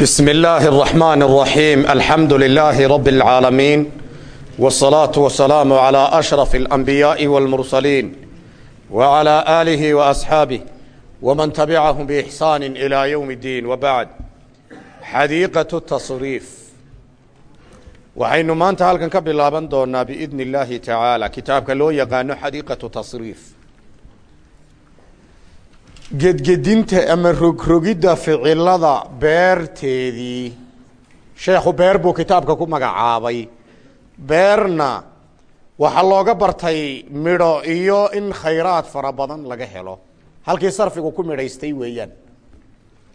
بسم الله الرحمن الرحيم الحمد لله رب العالمين والصلاة والسلام على أشرف الأنبياء والمرسلين وعلى آله وأصحابه ومن تبعهم بإحسان إلى يوم الدين وبعد xadiiqatu tasriif waxaynu maanta halkan ka bilaaban doonaa biidni illaahi tacaala kitaabka loo yaqaano xadiiqatu tasriif gedgedinta ama rogrogidda ficilada beerteedii sheekhu beer buu kitaabka ku magacaabay. Beerna waxaa looga bartay midho iyo in khayraad fara badan laga helo. Halkii sarfigu ku midhaystay weeyaan.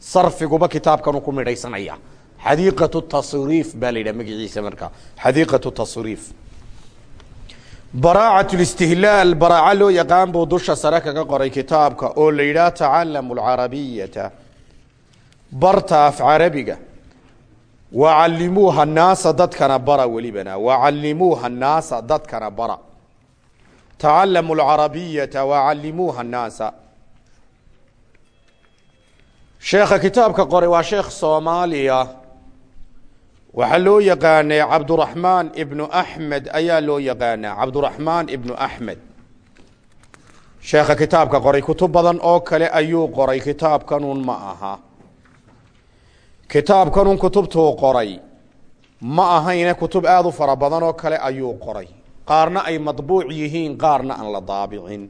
Sarfiguba kitaabkanu ku midhaysanaya. Xadiiqatu tasriif baa la yidhaha magaciisa marka. Xadiiqatu tasriif baraacat listihlaal baraaca loo yaqaan buu dusha sare kaga qoray kitaabka oo la yidhaha tacalamu lcarabiyata barta af carabiga. Wacallimuuha naasa dadkana bara welibana wacallimuuha naasa dadkana bara. Tacalamu lcarabiyata wacallimuuha naasa. Sheekha kitaabka qoray waa sheekh soomaaliya waxaa loo yaqaanay cabduraxmaan ibnu axmed ayaa loo yaqaanaa cabduraxmaan ibnu axmed sheekha kitaabka qoray kutub badan oo kale ayuu qoray kitaabkanun ma aha. Kitaabkanun kutubtuu qoray ma ahayne kutub aada u fara badan oo kale ayuu qoray. Qaarna ay madbuuc yihiin qaarna aan la daabicin.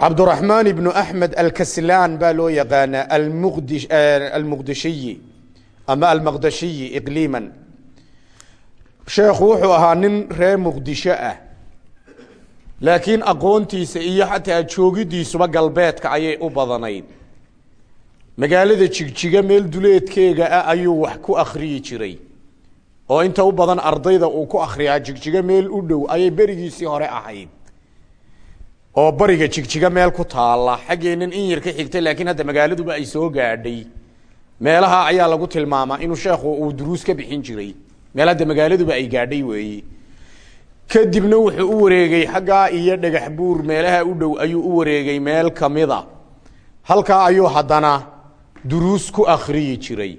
Cabduraxmaan ibnu axmed alkaslaan baa loo yaqaanaa almuqdi almuqdishiyi ama almaqdashiyi iqliiman sheekhu wuxuu ahaa nin reer muqdisho ah laakiin aqoontiisa iyo xataa joogidiisuba galbeedka ayay u badanayd magaalada jigjiga meel duleedkeega ah ayuu wax ku akriyi jiray oo inta u badan ardayda uu ku akriyaa jigjiga meel u dhow ayay berigiisii hore ahayd oo bariga jigjiga meel ku taala xaggeennan in yar ka xigta laakiin hadda magaaladuba ay soo gaadhay meelaha ayaa lagu tilmaamaa inuu sheekhu uu duruus ka bixin jiray. Meel hadda magaaladuba ay gaadhay weeye kadibna wuxuu u wareegay xaggaa iyo dhagax buur meelaha u dhow ayuu u wareegay meel kamida halkaa ayuu haddana duruus ku akriyi jiray.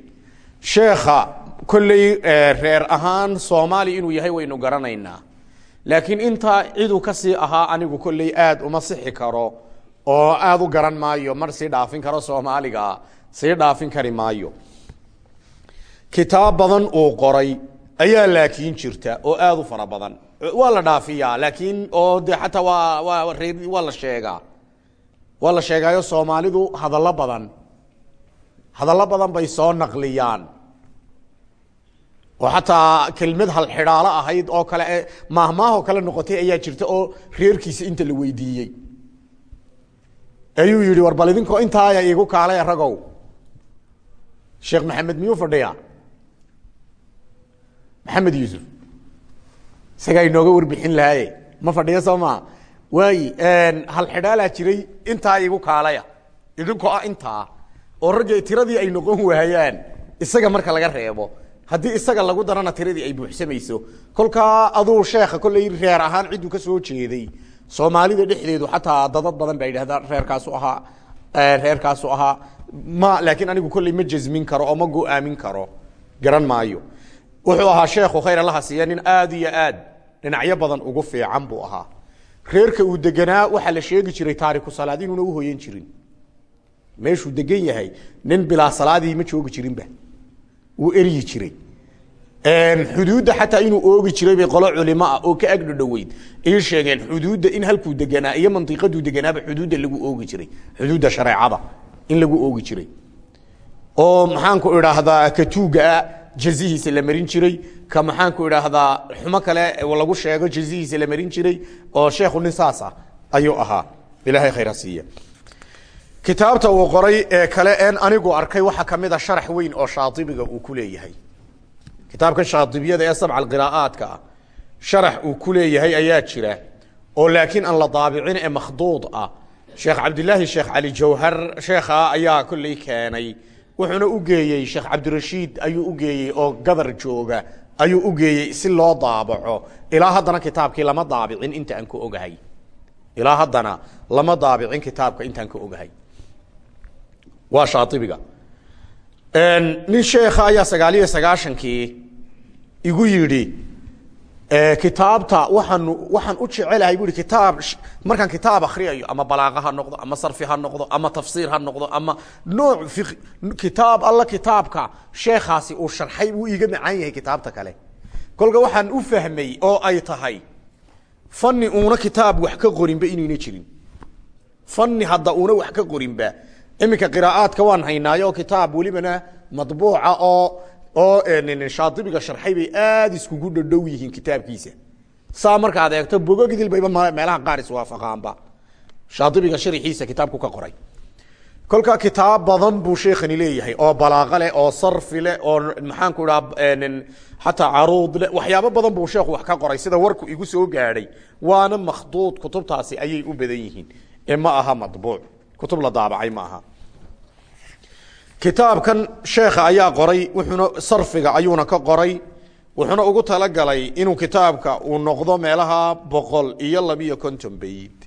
Sheekha kolley reer ahaan soomaali inuu yahay waynu garanaynaa. Laakiin intaa ciduu ka sii ahaa anigu kolley aada uma sixi karo oo aada u garan maayo mar sii dhaafin karo soomaaliga sii dhaafin kari maayo. Kitaab badan uu qoray ayaa laakiin jirta oo aada u fara badan. Waa la dhaafiyaa laakiin oo de xataa waa waa waa la sheegaa. Waa la sheegaayo soomaalidu hadallo badan. Hadallo badan bay soo naqliyaan. Oo xataa kelmad halxidhaalo ahayd oo kale maahmaahoo kale noqotay ayaa jirta oo reerkiisa inta la weydiiyey. Ayuu yihi war bal intaaya iigu kaalay ragow sheekh maxamed miyuu fadhiya maxamed yuusuf isagaa inooga warbixin lahaye ma fadhiyo soo maa waayi halxidhaalaa jiray intaa iigu kaalaya. Idinkoo ah intaa oo ragga tiradii ay noqon waayaan isaga marka laga reebo. Haddii isaga lagu darana tiradii ay buuxsamayso. Kolkaa aduu sheekha kolley reer ahaan cidduu ka soo jeeday. Soomaalida dhexdeedu xataa dadad badan baa yidhahdaa reerkaasu ahaa reerkaasu ahaa. Ma laakiin anigu kolley ma jasmin karo oo ma go'aamin karo. Garan maayo. Wuxuu ahaa sheekhu khayr allaha siiya nin aada iyo aad. Dhinacyo badan ugu fiican buu ahaa. Reerka uu deganaa waxaa la sheegi jiray taariku salaad inuuna uhoyan jirin. Meeshuu degan yahay nin bilaa salaadii ma joogi jirinba. Wuu eryi jiray xuduudda xataa inuu oogi jiray bay qolo culimo ah oo ka agdhodhoweyd ii sheegeen xuduudda in halkuu deganaa iyo mandiqaduu deganaaba xuduudda lagu oogi jiray. Xuduudda shareecada in lagu oogi jiray. Oo maxaanku idhaahdaa ka tuugaa jazihiisa la marin jiray ka maxaanku idhaahdaa xumo kale lagu sheego jazihiisa la marin jiray oo sheekhu nin saas ah ayuu ahaa. Ilaahay khayra siiya. Kitaabta uu qoray ee kale een anigu arkay waxaa ka mid a sharax weyn oo shaadibiga uu ku leeyahay kitaabkan shaadibiyada ee sabca qiraa'aadka ah sharax uu ku leeyahay ayaa jira oo laakiin aan la daabicin ee makhduud ah. Sheekh cabdilaahi sheekh cali jawhar sheekha ayaa kolley keenay wuxuuna u geeyey sheekh cabdirashiid ayuu u geeyey oo gadar jooga ayuu u geeyey si loo daabaco. Ilaa haddana kitaabkii lama daabicin inta aan ku ogahay. Ilaa haddana lama daabicin kitaabka intaan ka ogahay. Waa shaaibiga nin sheekha ayaa sagaal iyo sagaashankii igu yidhi kitaabta waxaan waxaan u jecelahay bu i kitaab markaan kitaab akriyayo ama balaaqa ha noqdo ama sarfi ha noqdo ama tafsiir ha noqdo ama nooc kitaab alla kitaabka sheekhaasi uu sharxay wuu iiga macaan yahay kitaabta kale. Kolka waxaan u fahmay oo ay tahay fani uuna kitaab wax ka qorinba inayna jirin. Fani hadda uuna wax ka qorinba iminka qiraa'aadka waan haynaayo kitaab welibana madbuuca oo oo shaadibiga sharxay bay aada iskugu dhadhow yihiin kitaabkiisa. Saa markaad eegto bogogidil bayba meelaha qaar iswaafaqaanba shaadibiga sharixiisa kitaabku ka qoray. Kolka kitaab badan buu sheekhani leeyahay oo balaaqo leh oo sarfi leh oo maxaanku idhaha xataa caruud leh. Waxyaabo badan buu sheekhu wax ka qoray sida warku igu soo gaadhay. Waana makhduud kutubtaasi ayay u badan yihiin. Ee ma aha madbuuc kutub la daabacay ma kitaabkan sheekha ayaa qoray wuxuuna sarfiga ayuuna ka qoray wuxuuna ugu talagalay inuu kitaabka uu noqdo meelaha boqol iyo labiyo konton bayd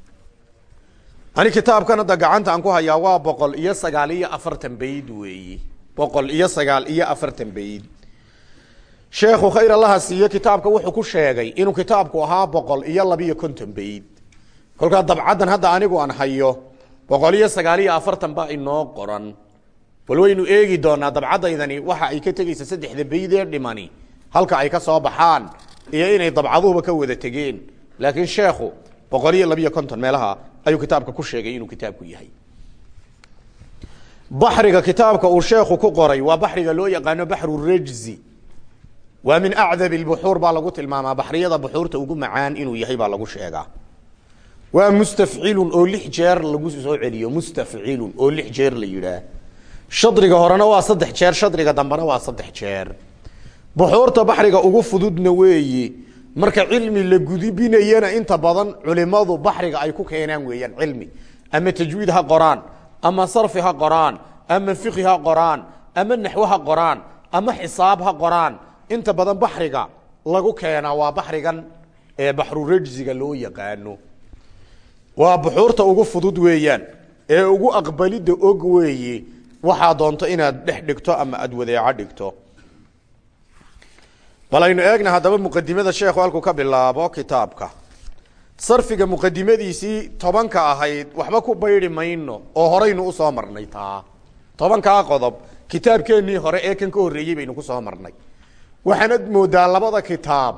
ani kitaabkan hadda gacanta aan ku hayaa waa boqol iyo sagaal iyo afartan bayd weeyi. Boqol iyo sagaal iyo afartan bayd sheekhu khayr allaha siiye kitaabka wuxuu ku sheegay inuu kitaabku ahaa boqol iyo labiyo konton bayd kolkaa dabcaddan hadda anigu aan hayo boqol iyo sagaal iyo afartan baa inoo qoran. Bal waynu eegi doonaa dabcadaydani waxa ay ka tegeysa saddexda baydee dhimani halka ay ka soo baxaan iyo inay dabcaduhuba ka wada tegeen. Laakiin sheekhu boqol iyo labiyo konton meelaha ayuu kitaabka ku sheegay inuu kitaabku yahay. Baxriga kitaabka uu sheekhu ku qoray waa baxriga loo yaqaano baxru rajzi waa min acdab buxuur baa lagu tilmaamaa baxriyada buxuurta ugu macaan inuu yahay baa lagu sheegaa waa mustafcilun oo lix jeer lagu soo celiyo mustafcilun oo lix jeer la yidhaah. Shadriga horena waa saddex jeer shadriga dambena waa saddex jeer. Buxuurta baxriga ugu fududna weeyi marka cilmi la gudibinayana inta badan culimadu baxriga ay ku keenaan weeyaan cilmi. Ama tajwiid ha qoraan ama sarfi ha qoraan ama fiqi ha qoraan ama naxwo ha qoraan ama xisaab ha qoraan. Inta badan baxriga lagu keenaa waa baxrigan ee baxru rajziga loo yaqaano waa buxuurta ugu fudud weeyaan. Ee ugu aqbalidda og weeye waxaa doonto inaad dhex dhigto ama aada wadeeco dhigto. Bal aynu eegna haddaba muqadimada sheekhu halkuu ka bilaabo kitaabka. Sarfiga muqadimadiisii tobanka ahayd waxba ku baydi mayno oo horaynu u soo marnay taa. Tobankaa qodob kitaabkeennii hore ee kan ka horreeyey baynu ku soo marnay. Waxaanad moodaa labada kitaab.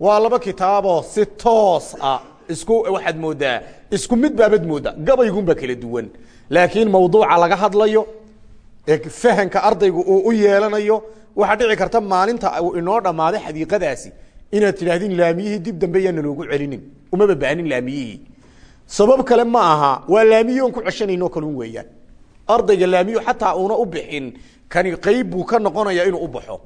Waa laba kitaaboo si toos ah isku waxaad moodaa isku mid baabad moodaa gabaygunbaa kala duwan. Laakiin mawduuca laga hadlayo ee fahanka ardaygu uu u yeelanayo waxaa dhici karta maalinta uu inoo dhammaaday xadiiqadaasi. Inaad tidhaahdin laamiyihii dib dambe yaana loogu celinin. Umaba baanin laamiyihii. Sabab kale ma aha waa laamiyi on ku ceshanayno kalun weeyaan. Ardayga laamiyu xataa uuna u bixin kani qeyb buu ka noqonaya inuu u baxo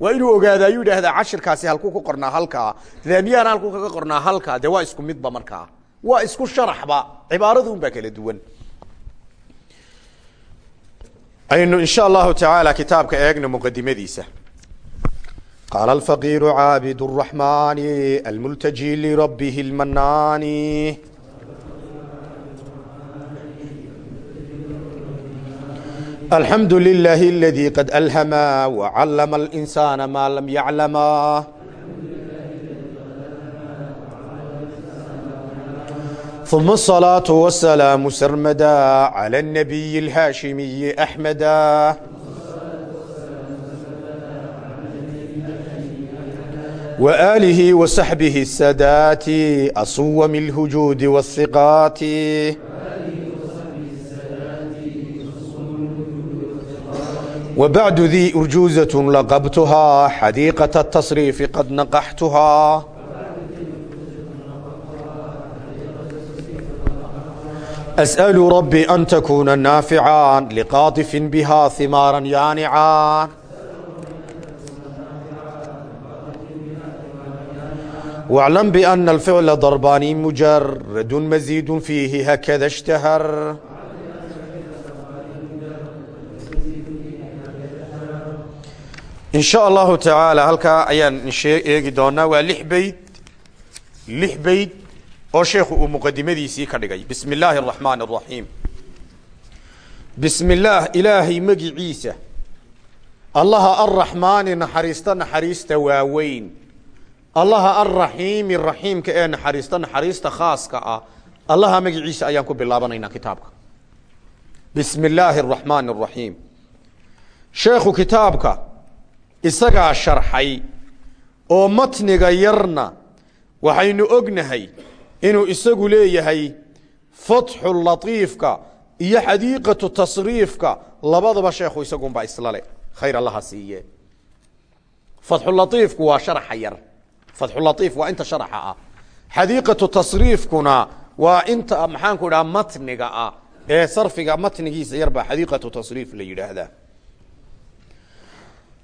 waa inuu ogaada ayuu idhaahdaa cashirkaasi halkuu ku qornaa halkaa. Daamiyaana halkuu kaga qornaa halkaa? Dee waa isku midba markaa. Waa isku sharaxba. Cibaaradu un kala duwan. Aynu insha allahu tacaala kitaabka eegno muqadimadiisa qaala alfaqiiru caabid raxmaani almultaji lirabbihi lmanaani alxamdu lilahi اladi qad alhama wacalama اlinsaana ma lam yaclama ثم الصلاة والسلام سرمدا على النبي الهاشمي أحمدا وآله وصحبه السادات أصوم الهجود والثقات وبعد ذي أرجوزة لقبتها حديقة التصريف قد نقحتها أسأل ربي أن تكون نافعا لقاطف بها ثمارا يانعا واعلم بأن الفعل ضربان مجرد مزيد فيه هكذا اشتهر in sha allahu tacaala halkaa ayaan eegi doonaa waa lix beyd lix beyd oo sheekhu uu muqadimadiisii ka dhigay. Bismi illaahi araxmaan araxiim bismi illaah ilaahay magiciisa. Allaha arraxmaani naxariista naxariista waaweyn. Allaha alraxiimi raxiimka ee naxariista naxariista khaaska ah. Allaha magiciisa ayaan ku bilaabanaynaa kitaabka. Bismi illaahi araxmaan araxiim sheekhu kitaabka isagaa sharxay oo matniga yarna waxaynu ognahay inuu isagu leeyahay fatxu latiifka iyo xadiiqatu tasriifka labadaba sheekhu isagunbaa islale khayr allaha siiye. Fatxulaiifku waa sharaxa yar. Fatxulaiif waa inta sharaxa ah. Xadiiqatu tasriifkuna waa inta maxaanku idhaha matniga ah ee sarfiga matnigiisa yarbaa xadiiqatu tasriif la yidhaahdaa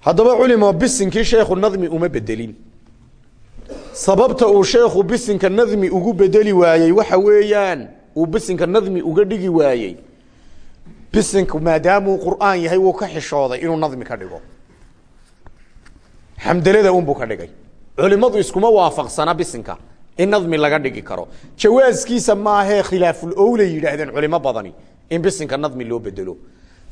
haddaba culimo bisinkii sheekhu nadmi uma bedelin. Sababta uu sheekhu bisinka nadmi ugu bedeli waayey waxa weeyaan uu bisinka nadmi uga dhigi waayey. Bisinku maadaamuu qur'aan yahay wuu ka xishooday inuu nadmi ka dhigo. Xamdelada unbuu ka dhigay. Culimadu iskuma waafaqsana bisinka in nadmi laga dhigi karo. Jawaaskiisa maahee khilaaful yidhaahdeen culimo badani in bisinka nadmi loo bedelo.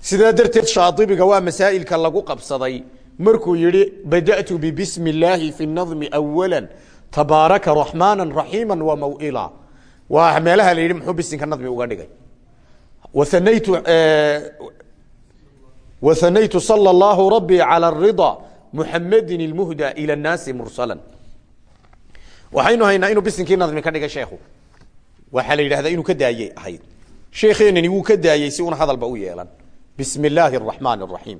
Sidaa darteed shaadibiga waa masaa'ilka lagu qabsaday markuu yihi bada'tu bibismi illaahi fi nadmi awala tabaaraka raxmaana raxiima wamawila waa meelaha la yidhi muxuu bisinka nadmi uga dhigay. Waanaytu wahanaytu sala allahu rabbii cala arida muxamedin ilmuhda ila nnaasi mursala waxaynu haynaa inuu bisinkii nadmi ka dhigay sheekhu waxaa la yidhahdaa inuu ka daayey ahayd. Sheekeenani wuu ka daayey si una hadalba u yeelan. Bismi illaahi araxmaan araxiim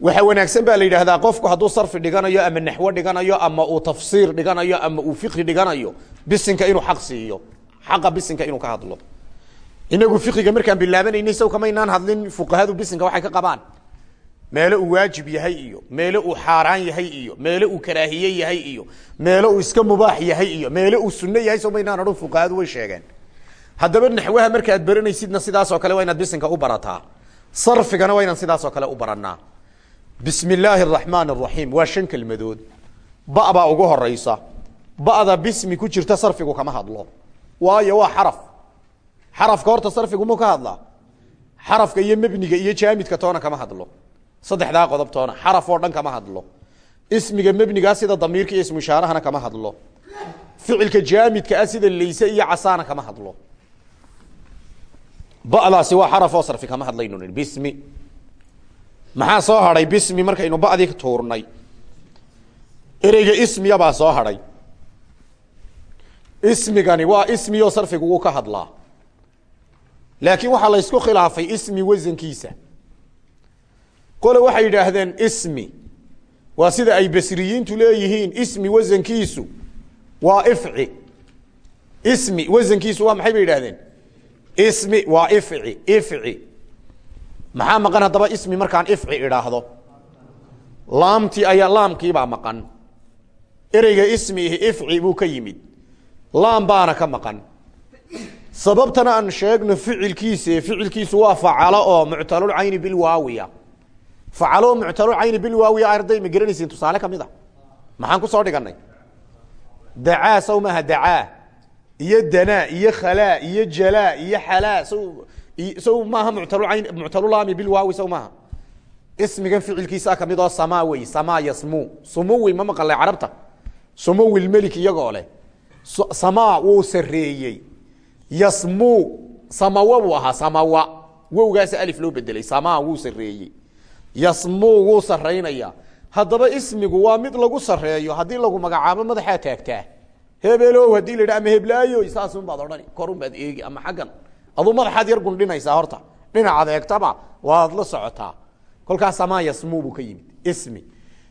waxaa wanaagsan baa la yidhaahdaa qofku hadduu sarfi dhiganayo ama naxwo dhiganayo ama uu tafsiir dhiganayo ama uu fiqhi dhiganayo bisinka inuu xaq siiyo. Xaqa bisinka inuu ka hadlo. Inagu fiqiga markaan bilaabanaynay saw kamaynaan hadlin fuqahadu bisinka waxay ka qabaan. Meelo uu waajib yahay iyo meelo uu xaaraan yahay iyo meelo uu karaahiye yahay iyo meelo uu iska mubaax yahay iyo meelo uu sunno yahay so maynaan odhan fuqahadu way sheegeen. Haddaba naxwaha markaad baranaysidna sidaasoo kale waa inaad bisinka u barataa. Sarfigana waa inaan sidaasoo kale u baranaa bismi illaahi araxmaan araxiim waa shan kelmadood. Ba ugu horeysa ba'da bismi ku jirta sarfigu kama hadlo. Waayo waa xaraf. Xarafka horta sarfigu mu ka hadlaa? Xarafka iyo mebniga iyo jaamidka toona kama hadlo. Saddexdaa qodob xaraf oo dhan kama hadlo. Ismiga mebnigaa sida damiirka iyo ismushaarahana kama hadlo. Ficilka jaamidka ah sida layse iyo casaana kama hadlo. Ba'daasi waa xaraf oo sarfi kama hadlaynu nihi bismi maxaa soo hadhay bismi markaynu ba'dii tuurnay. Ereyga ismiya baa soo hadhay. Ismigani waa ismiyoo sarfigu wuu ka hadlaa. Laakiin waxaa la ysku khilaafay ismi wasankiisa qole waxay yidhaahdeen ismi. Waa sida ay basriyiintu leeyihiin ismi wasankiisu waa ifci. Ismi wasankiisu waa maxay bay yidhahdeen ismi waa ifci ifci maxaa maqan haddaba ismi markaan ifci idhaahdo? Laamtii ayaa laamkiibaa maqan. Ereyga ismi ihi ifci buu ka yimid. Laam baana ka maqan. Sababtana aan sheegno ficilkiise ficilkiisu waa facalo oo muctalulcayni bilwaawiya facalo oo muctalulcayni bilwaawiya arday ma garanaysiin tusaale ka mid a. Maxaan ku soo dhiganay dacaa saw maaha dacaa. Iyo danaa iyo khalaa iyo jalaa iyo xalaa saw saw maaha muctalulcayn muctalulaami bilwaawi saw maaha. Ismigan ficilkiisaa ka mid oo samaa wey samaa yasmu. Sumuwi ma maqalay carabta. Sumuwi lmelik iyagoo leh. Samaa wuu sareeyey yasmu samawa buu ahaa samawa alif loo bedelay samaa wuu sareeyey yasmu wuu saraynaya haddaba ismigu waa mid lagu sareeyo haddii lagu magacaabo madaxaa taagtaa. Hebelow haddii la yidha ama heblaayo saasun baad odhani korun baad eegi ama xaggan aduu madaxaad yar gundhinaysaa horta. Dhinacaad eegtaba waad la socotaa. Kolkaas samaa yasmu buu ka yimid. Ismi.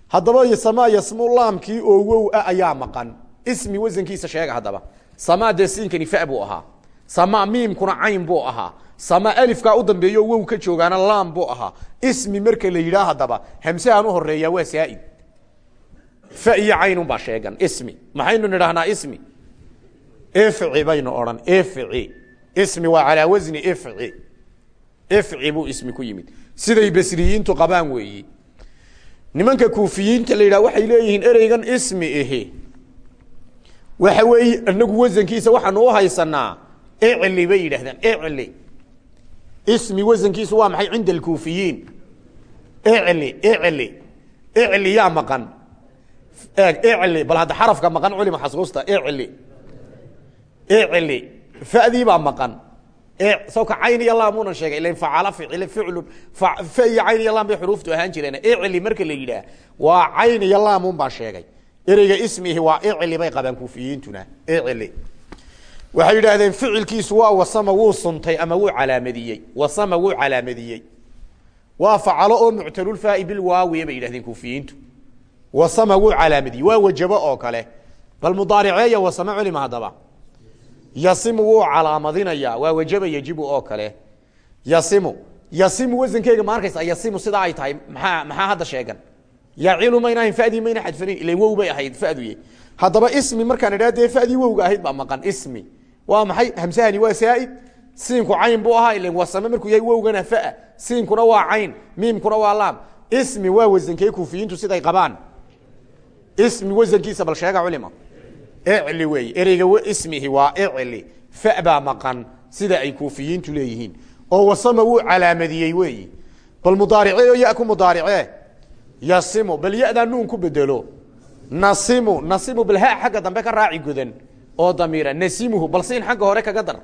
Haddaba samaa yasmu laamkii oo wow ayaa maqan. Ismi wasankiisa sheega haddaba. Samaa dee siinkani fa buu ahaa. Samaa miimkuna cayn buu ahaa. Samaa alifkaa u dambeeyo wow ka joogaana laam buu ahaa. Ismi marka la yidhaah haddaba hamsahan u horeeyaa waa saaid. Fa iyo caynun baa sheegan. Ismi. Maxaynu nidhahnaa ismi? Ifci baynu odhan. Ifci ismi waa calaa wasni ifci ifci buu ismi ku yimid. Siday basriyiintu qabaan weeyi. Nimanka kuufiyiinta la yidhah waxay leeyihiin ereygan ismi ihi. Waxa weeye inagu wasankiisa waxaanu u haysanaa icli bay yidhahdaan icli. Ismi wasankiisu waa maxay cinda alkuufiyiin? Icli icli. Icli yaa maqan. Eeg icli. Bal hadda xarafka maqan culima xasuusta icli. Icli fadii baa maqan. Sawka cayn iyo laamuuna sheegay ilan facala ficil ficlun fa iyo cayn iyo laam bay xuruuftu ahaan jireen. Icli marka la yidhaah waa cayn iyo laamun baa sheegay. Ereyga ismihi waa icli bay qabaan kuufiyiintuna icli. Waxay yidhaahdeen ficilkiisu waa wasama wuu suntay ama wuu calaamadiyey. Wasama wuu calaamadiyey. Waa facalo oo muctalulfaai bilwaawiya bay yidhahdeen kuufiyiintu. Wasama wuu calaamadiyey waa wajabo oo kale. Bal mudaariceeya wasame yasimu wuu calaamadinayaa waa wajaba yajibu oo kale. Yasimu yasimu wasankeyga ma arkaysa yasimu sidaa ay tahay maxaa maxaa hadda sheegan? Yacilu mayna ahayn fadii mayna xadfanayn ilan wow bay ahayd faduye haddaba ismi markaan idhaa dee fadii wowga ahayd baa maqan ismi. Waa maxay? Hamsahani waa saaid. Siinku cayn buu ahaa ilan wasame markuu yahay wowgana faa. Siinkuna waa cayn miimkuna waa laam. Ismi waa wasankee kuufiyiintu siday qabaan. Ismi wasankiisa bal sheega culima icli wey ereyga ismihi waa icli fa baa maqan sida ay kuufiyiintu leeyihiin. Oo wasama wuu calaamadiyey weeyi bal mudaarice o ya ku mudaarice. Yasimu bal yadaa nuun ku bedelo. Nasimu nasimu bal ha xagga dambe ka raaci godan oo damiira nasimuhu bal siin xagga hore kaga dar.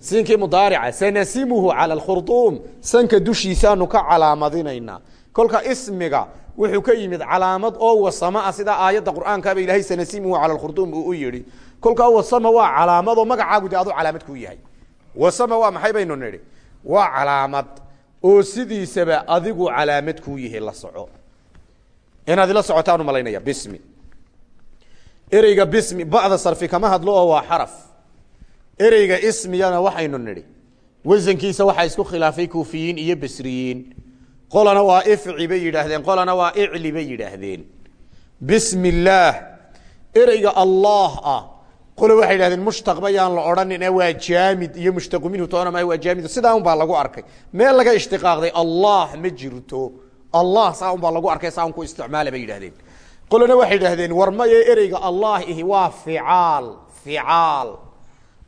Siinkii mudaarica sanasimuhu cala alkhurduum. Sanka dushiisaanu ka calaamadinaynaa kolka ismiga wuxuu ka yimid calaamad oo wasama ah sida aayadda qur'aankaaba ilahay sanasimuhu cala alkhurduum uu u yihi kolkaa wasama waa calaamad magacaagu de adu calaamad kuu yahay. Wasama waa maxay baynu nidhi? Waa calaamad oo sidiisaba adigu calaamad kuu yahay la soco. Inaad ila socotaan u malaynaya bismi. Ereyga bismi bacda sarfi kama hadlo oo waa xaraf. Ereyga ismiyana waxaynu nidhi wasankiisa waxaa isku khilaafay kuufiyiin iyo basriyiin qolana waa ifci bay yidhaahdeen qolana waa icli bay yidhaahdeen. Bismi illaah allah ah. Qole waxay yidhahdeen mushtaq bayaan la odhanin waa jaamid iyo mushtaqu minhu toona maaha waa jaamid. Sidaa un baa lagu arkay. Meel laga ishtiqaaqday allah ma jirto. Allah saa un baa lagu arkay saa ku isticmaala bay yidhahdeen qolena waxay yidhahdeen war maye allah ihi waa ficaal ficaal.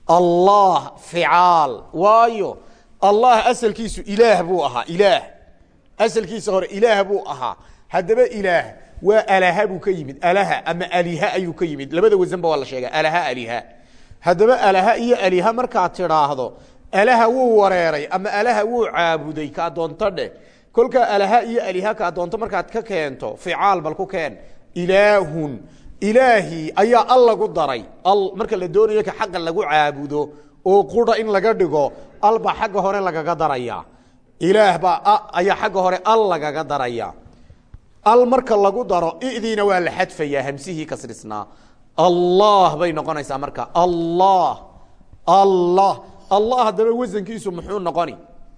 Allah ficaal. Waayo allah asalkiisu ilaah buu ahaa ilaah asalkiisa hore ilaah buu ahaa. Haddaba ilaah waa alaha buu ka yimid. Alaha ama aliha ayuu ka yimid. Labada wasanba waa la sheega alaha aliha haddaba alaha iyo aliha markaad tidhaahdo alaha wuu wareeray ama alaha wuu caabuday kaa doonto dheh kolkaa alaha iyo aliha kaa doonto markaad ka keento ficaal bal ku keen. Ilaahun ilaahii ayaa al lagu daray. Al marka la doonayo ka xagga lagu caabudo oo qura in laga dhigo al baa xagga hore lagaga daraya ilaah baa ayaa xagga hore al lagaga daraya. Al marka lagu daro idiina waa la xadfayaa hamsihii kasrisnaa allah bay noqonaysaa marka allah allah allah haddaba wasankiisu muxuu noqoni?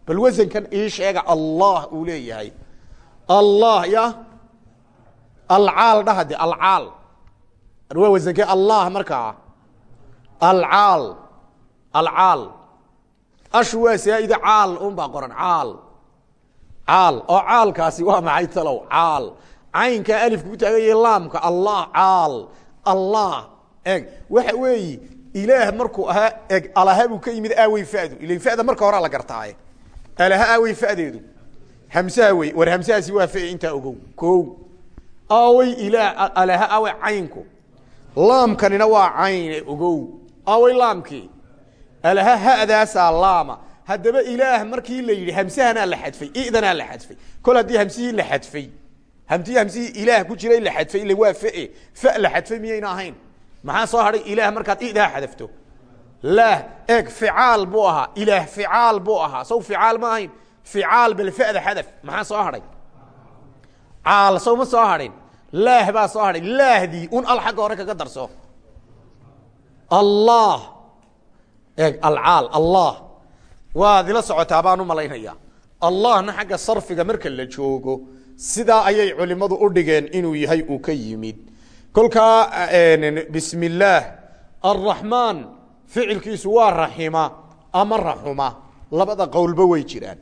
Bal wasankan ii sheega allah uu leeyahay. Allah ya? Alcaal dhaha de alcaal. Waa wasankee allah markaa alcaal alcaal ashu waa saaide caal un baa qoran caal. Caal oo caalkaasi waa maxay talow? Caal. Caynkaa alifka ku taaganya laamka allah caal. Allah eg waxa weeyi ilaah markuu ahaa eg alaha buu ka yimid aawey fadu. Ilan fada marka horaa la gartaaye. Alaha aawey fadeedu. Hamsaha wey war hamsahaasi waa fa intaa ogow. Ko aawey ilaah alaha aawey caynku. Laamkanina waa cayne ogow. Aawey laamkii alaha hadaasaa laama haddaba ilaah markii la yidhi hamsahanaa la xadfay idanaa la xadfay kol haddii hamsihii la xadfay hamtii hamsihii ilaah ku jiray la xadfay ila waa fa la xadfay miyayna ahayn maxaa soo hadhay ilaah markaad idaa xadafto laah eeg ficaal buu ahaa ilaah ficaal buu ahaa saw ficaal ma ahayn ficaal bal fada xadaf maxaa soo hadhay caal saw ma soo hadhin laah baa soo hadhay laahdii un al xagga hore kaga darso allah eeg alcaal allah. Waad ila socotaa baan u malaynaya allahna xagga sarfiga marka la joogo sidaa ayay culimadu u dhigeen inuu yahay uu ka yimid. Kolkaa bismi illaah arraxmaan ficilkiisu waa raxima ama raxuma labada qowlba way jiraan.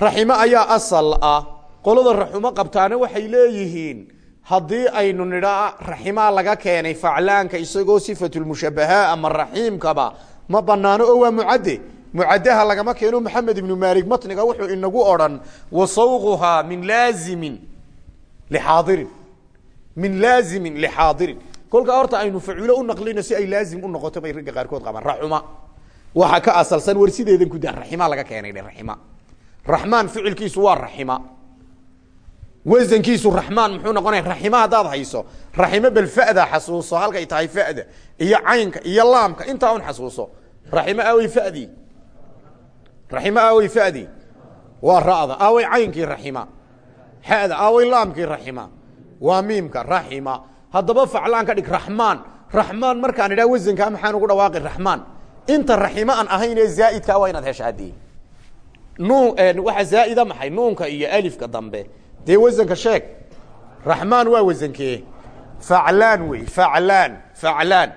Raximo ayaa asal ah. Qolada raxumo qabtaana waxay leeyihiin haddii aynu nidhaa raximaa laga keenay faclaanka isagoo sifatulmushabaha ma banaano oo waa mucadde mucadaha lagama keeno maxamed ibnu maalik matniga wuxuu inagu odhan wa sawquhaa min laazimin lixaadirin min laazimin lixaadirin kolkaa horta aynu facuulo u naqlino si ay laazim u noqoto bay ragga qaarkood qabaan. Raxuma. Waxa ka asalsan war sideedan ku daa raxima laga keenay dhe raxima. Raxmaan ficilkiisu waa raxima wasankiisu raxmaan muxuu noqonaya raxima haddaad hayso. Raximo bal fada xasuuso halkay tahay fada. Iyo caynka iyo laamka intaa un xasuuso. Raximo aawey fadii raximo aawey fadii waa ra'da. Aawey caynkii raxima. Xada aawey laamkii raxima. Waa miimka raxima. Haddaba faclaan ka dhig raxmaan raxmaan markaan idhaha wasankaa maxaan ugu dhawaaqi raxmaan inta raximo aan ahayn ee zaa'idkaa waa inaad hesha haddii. Nuun waxa zaa'ida maxay? Nuunka iyo alifka dambe dee wasanka sheeg raxmaan waa wasankee faclaan wey faclaan faclaan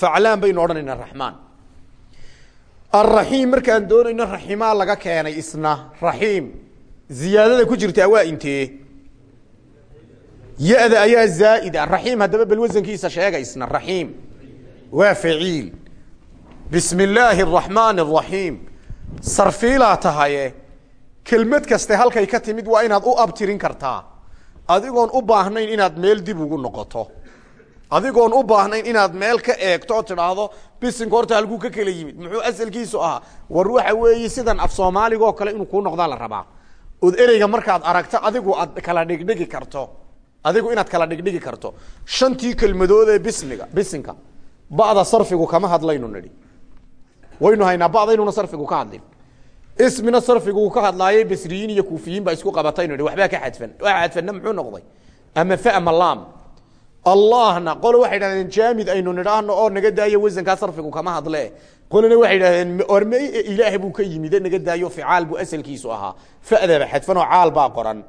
faclaan baynu odhanaynaa raxmaan alraxiim markaan doonayno raximaa laga keenay isna. Raxiim ziyaadada ku jirtaa waa intee ya-da ayaa zaa'ida. Raxiim haddaba bal wasankiisa sheega isna. Raxiim waa faciil bismi illaahi araxmaani araxiim sarfiilaa tahaye kelmad kaste halkay ka timid waa inaad u abtirin kartaa. Adigoon u baahnayn inaad meel dib ugu noqoto. Adigoon u baahnayn inaad meel ka eegto oo tidhaahdo bisinka horta halkuu ka kala yimid. Muxuu asalkiisu ahaa. War waxa weeye sidan af soomaaligaoo kale inuu kuu noqdaa la rabaa. Ood ereyga markaad aragto adigu aad kala dhigdhigi karto. Adigu inaad kala dhigdhigi karto. Shantii kelmadood ee bismiga bisinka ba'da sarfigu kama hadlaynu nidhi. Waynu haynaa badaynuna sarfigu ka hadlin ismina sarfigu ka hadlaaye basriyiin iyo kuufiyiin baa isku qabataynu nidhi waxbaa ka xadfan. Waxa xadfanna muxuu noqday? Ama fa ama laam. Allahna qole waxay idhahdeen jaamid aynu nidhaahno oo naga daayo wasankaa sarfigu kama hadle qolena waxay idhahdeen orme ilaah buu ka yimide naga daayo ficaal buu asalkiisu ahaa. Fa'daba xadfan oo caal baa qoran.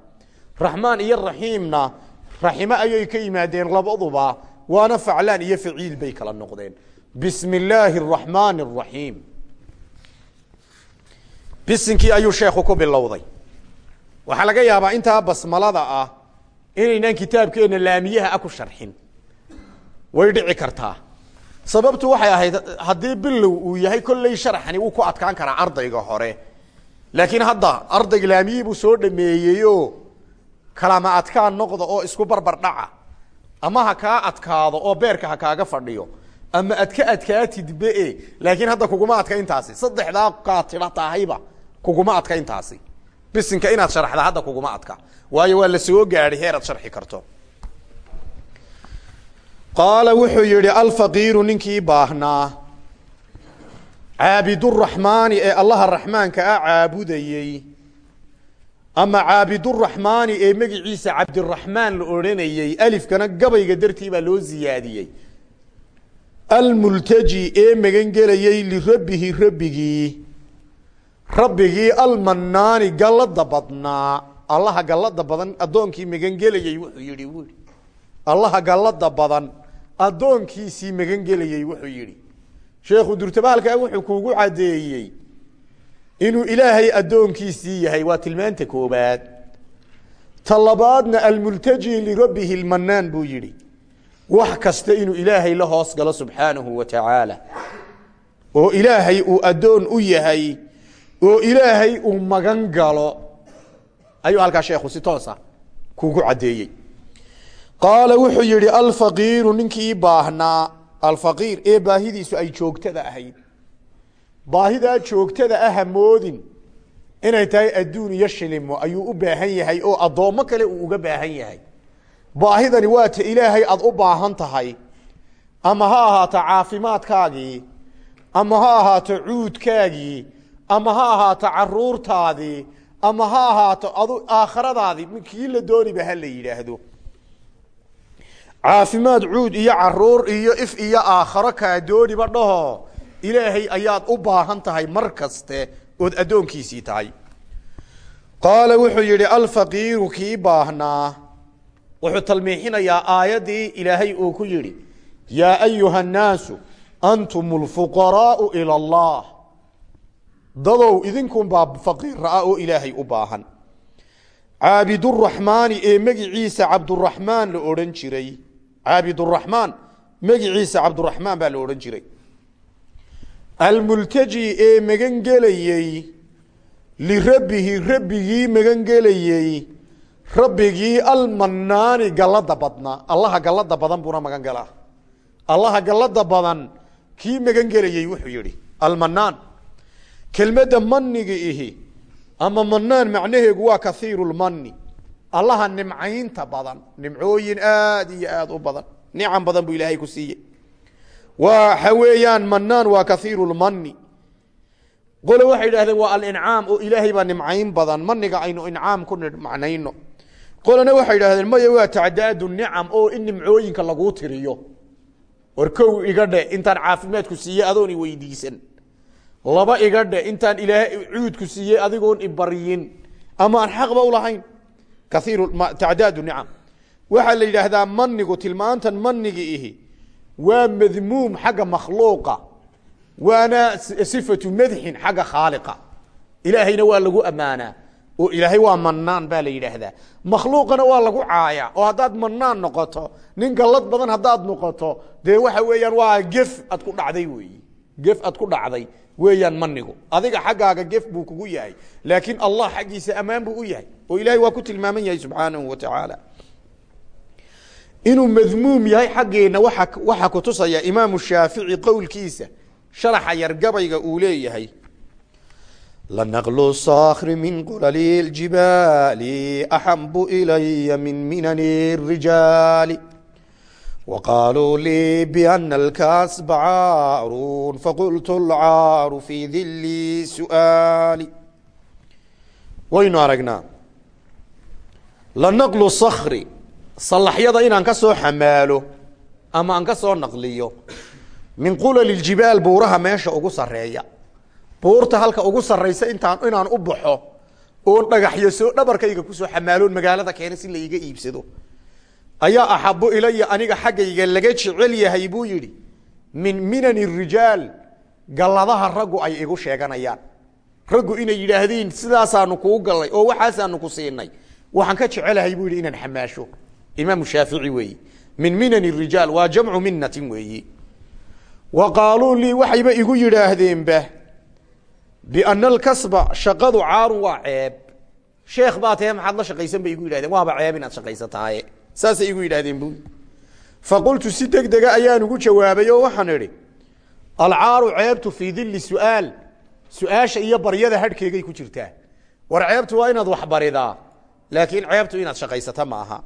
Raxmaan iyo raxiimna raximo ayay ka yimaadeen labaduba waana faclaan iyo faciil bay kala bisinkii ayuu sheekhu ku bilowday. Waxaa laga yaabaa intaa basmalada ah inaynaan kitaabkeena laamiyaha a ku sharxin. Way dhici kartaa. Sababtu waxay ahayd haddii bilow uu yahay kolley sharaxani wuu ku adkaan karaa ardayga hore. Laakiin hadda ardayga laamiyihii buu soo dhameeyeyo. Kalama adkaan noqda oo isku barbar dhaca. Ama ha kaa adkaado oo beerka ha kaaga fadhiyo ama ad ka adkaatidbe laakiin hadda kuguma adka intaasi. Saddexdaa kaatida tahayba kuguma adka intaasi. Bisinka inaad sharaxda hadda kuguma adka. Waayo waa la soo gaadhay heeraad sharxi karto. Qaala wuxuu yihi alfaqiiru ninkii baahnaa. Caabiduraxmaani ee allaha raxmaanka ah caabudayey. Ama caabiduraxmaani ee magiciisa cabdiraxmaan la odhanayey alifkana gabayga dartii baa loo ziyaadiyey almultaji ee magan gelayey lirabbihi rabbigii rabbigii almanaani gallada badnaa allaha gallada badan addoonkii magan gelayey wuxuu yihi ui allaha gallada badan addoonkiisii magan gelayey wuxuu yidhi sheekhu durtabaalkaa wuxuu kuugu caddeeyey inuu ilaahay addoonkiisii yahay waa tilmaanta koobaad ta labaadna almultaji lirabbihi lmanaan buu yidhi wax kasta inuu ilaahay la hoos galo subxaanahu wa tacaala. Oo ilaahay uu addoon u yahay oo ilaahay uu magan galo. Ayuu halkaa sheekhu si toosa kuugu caddeeyey. Qaala wuxuu yihi alfaqiiru ninkii baahnaa. Alfaqiir ee baahidiisu ay joogtada ahayd. Baahidaa joogtada ah hamoodin inay tahay adduun iyo shilimo ayuu u baahan yahay oo addoommo kale uu uga baahan yahay baahidani waa ta ilaahay aada u baahan tahay. Ama ha ahaato caafimaadkaagii ama ha ahaato cuudkaagii ama ha ahaato caruurtaadii ama ha ahaato adu aakhiradaadii kii la dooniba ha la yidhaahdo. Caafimaad cuud iyo carruur iyo if iyo aakharo kaa dooniba dhaho ilaahay ayaad u baahan tahay mar kaste ood addoonkiisii tahay. Qaala wuxuu yihi alfaqiiru kii baahnaa wuxuu talmiixinayaa aayaddii ilaahay uu ku yidhi yaa ayuha annaasu antum lfuqaraau ila allah. Dadow idinkunbaa faqiira-a oo ilaahay u baahan. Caabiduraxmaani ee magiciisa cabduraxmaan la odhan jiray. Caabiduraxmaan magiciisa cabduraxmaan baa la odhan jiray. Almultaji ee magan gelayey lirabbihi rabbigii magan gelayey rabbigii almanaani gallada badnaa allaha gallada badan buuna magan galaa. Allaha gallada badan kii magan gelayey wuxuu yihi almanaan kelmadda maniga ihi ama manaan macnaheegu waa kaiiru allaha nimcaynta badan nimcooyin aad iyo aad u badan nicam badan buu ilaahay ku siiye waxa weeyaan manaan waa kaiiru qole waxay idhahdeen waa alincaam oo ilaahay baa nimcayn badan. Maniga aynu incaam ku macnayno qolena waxay idhahdeen maya waa tacdaadu nicam oo in nimcooyinka laguu tiriyo. War iga dhe intaan caafimaadku siiye adoon i weydiisan. Laba iga dhe intaan ilaahay cuudku siiyey adigoon ibaryin ama aan xaqba ulahayn kaiiru tacdaadu nicam. Waxaa la yidhaahdaa manigu tilmaantan manigi ihi waa madmuum xagga makhluuqa. Waana sifatu madxin xagga khaaliqa. Ilaahayna waa lagu ammaanaa oo ilaahay waa manaan baa la yidhaahdaa. Makhluuqana waa lagu caaya oo haddaad manaan noqoto nin gallad badan haddaad noqoto dee waxa weeyaan waa gef ad ku dhacday weeyi. Gef ad ku dhacday weeyaan manigu adiga xaggaaga gef buu kugu yahay laakiin allah xaggiisa ammaan buu u yahay oo ilahay waa ku tilmaaman yahay subxaanahu wa tacaala inuu madmuum yahay xaggeenna waa waxaa kutusaya imaamu shaafici qowlkiisa sharaxa yargabayga uu leeyahay lanaqlu sakri min qulali ljibaali axabu ilaya min minani rijaali waqaaluu lii biana alkasba caarun faqultu lcaaru fi dili su'aali waynu aragnaa lanaqlu sakri salaxyada inaan ka soo xamaalo ama aan ka soo naqliyo min qulali ljibaal buuraha meesha ugu sareeya buurta halka ugu saraysa intaan inaan u baxo oon dhagaxyo soo dhabarkayga ku soo xamaaloon magaalada keena si laiga iibsado. Ayaa axabo ilaya aniga xaggayga laga jecel yahay buu yidhi min minani rijaal galladaha raggu ay igu sheeganayaan. Raggu inay yidhaahdeen sidaasaanu kuu gallay oo waxaasaanu ku siinay. Waxaan ka jecelahay buu yidhi inaan xamaasho. Imaamu shaafici weeyi min minani rijaal waa jamcu minatin weeyi. Wa qaaluu lii waxayba igu yidhaahdeenba biana alkasba shaqadu caarun waa ceeb sheekh baa tahe maxaad la shaqaysan bay igu yidhahdeen waaba ceeb inaad shaqaysataaye saasay igu yidhahdeen bu faqultu si deg dega ayaan ugu jawaabay oo waxaan idhi alcaaru ceebtu fii dili su'aal su'aasha iyo baryada hadhkeegay ku jirtaa war ceebtu waa inaad wax baridaa laakiin ceebtu inaad shaqaysata ma aha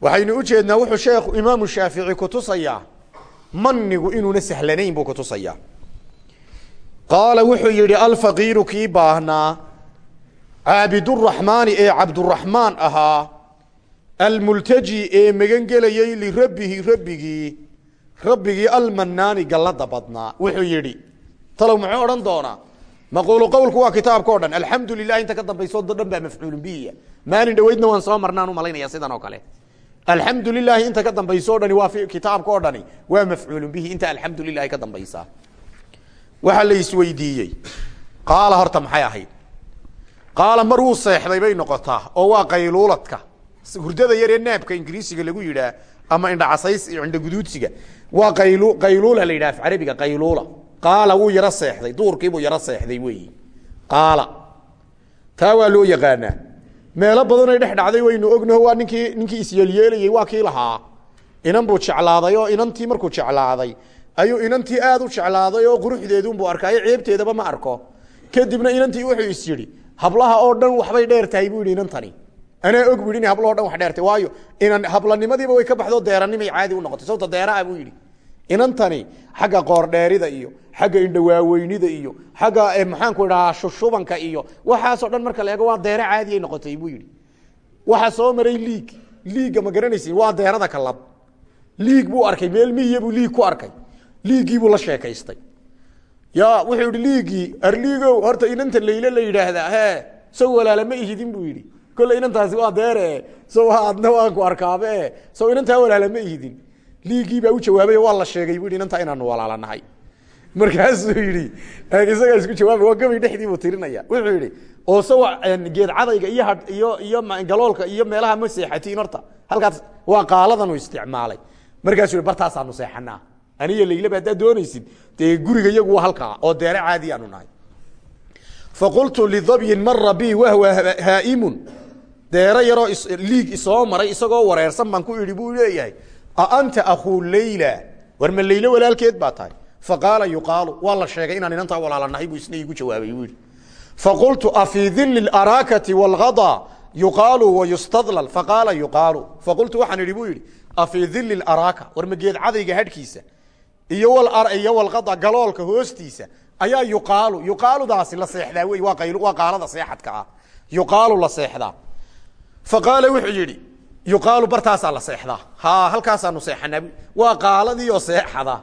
waxaynu ujeednaa wuxuu sheekhu imaamu shaafici kutusayaa manigu inuuna sahlanayn buu kutusayaa qaala wuxuu yihi alfaqiiru kii baahnaa? Caabiduraxmaani ee cabduraxmaan ahaa. Almultaji ee magan gelayey lirabbihi rabbigii. Rabbigii almanaani gallada badnaa. Wuxuu yihi talow muxuu odhan doonaa? Maquulu qowlku waa kitaabka o dhan alxamdu lilah inta ka dambayso do dhan baa mafcuulun bihiya maalin dhaweydna waan soo marnaan u malaynaya sidan oo kale. Alxamdu lilahi inta ka dambayso o dhani waa kitaabka o dhani waa mafcuulun bihi inta alxamdu lilahi ka dambaysaa waxaa la isweydiiyey. Qaala horta maxay ahayd? Qaala mar wuu seexday bay noqotaa oo waa qayluuladka. Hurdada yaree naabka ingiriisiga lagu yidhaah ama indhacasays indhaguduudsiga waa qaylu qayluula la yidhah af carabiga qayluula. Qaala wuu yaro seexday duurkiibuu yaro seexday weyi qaala taa waa loo yaqaanaa. Meelo badanay dhex dhacday waynu ognaho waa ninkii ninkii isyeelyeelayey waa kii inan buu jeclaaday oo inantii markuu jeclaaday ayuu inantii aad u jeclaaday oo quruxdeedunbuu arkaayo ceebteedaba ma arko. Kadibna inantii wuxuu is yidhi hablaha oo dhan waxbay dheer tahay buu yidhi inantani. Anaa og bu yidhi in hablaho dhan wax dheertay. Waayo inan hablanimadiiba way ka baxdo deeranimay caadi u noqotay. Sababta deeraa buu yidhi. Inantani xagga qoordheerida iyo xagga indhawaaweynida iyo xagga maxaanku idhahaa shushubanka iyo waxaasoo dhan marka la eego waa deere caadiyay noqotay buu yidhi. Waxaa soo maray liig. Liigga ma garanaysin waa deerada ka liig buu arkay meel miya buu liig ku arkay liiggii buu la sheekaystay. Ya wuxuu yihi liigii arliigow horta inanta layle la yidhaahdaa he sow walaala ma ihidin buu yidhi. Kolle inantaasi waa deere sow adna waan ku arkaabe sow inantaa walaala ma ihidin. Liigii baa u jawaabay waa la sheegay bu yidhi inantaa inaanu walaalanahay markaasuu yidhi isagaa isku jawaabay waa gabay dhexdii buu tirinaya. Wuxuu yidhi oo saw geed cadayga iyo had iyo iyo galoolka iyo meelaha ma seexatiin horta halkaas waa qaaladan u isticmaalay. Markaasuu yihi bartaasaanu seexanaa aniyo laylaba haddaad doonaysid dee guriga iyagu waa halkaa oo deere caadi aanu nahay. Faqultu lidabyin mara bi wahwa haa'imun. Deero yaroo liig isoo maray isagoo wareersan baan ku idhi buu leeyahay a anta akhuu leyla war ma leylo walaalkeed baa tahay. Faqaala yuqaalu waa la sheegay inaan inantaa walaalanahay buu isna iigu jawaabay buu yidhi. Faqultu afii dili araakati wاlgada yuqaalu wayustadlal faqaala yuqaalu faqultu waxaan idhi buu yidhi afii dili araaka war ma geed cadayga hadhkiisa iyo iyo walqada galoolka hoostiisa ayaa yuqaalu yuqaaludaasi la seexdaa wey waa qayl waa qaalada seexadka ah. Yuqaalu la seexdaa. Faqaala wuxuu yidhi yuqaalu bartaasaa la seexdaa. Ha halkaasaanu seexanaa. Waa qaaladii oo seexada.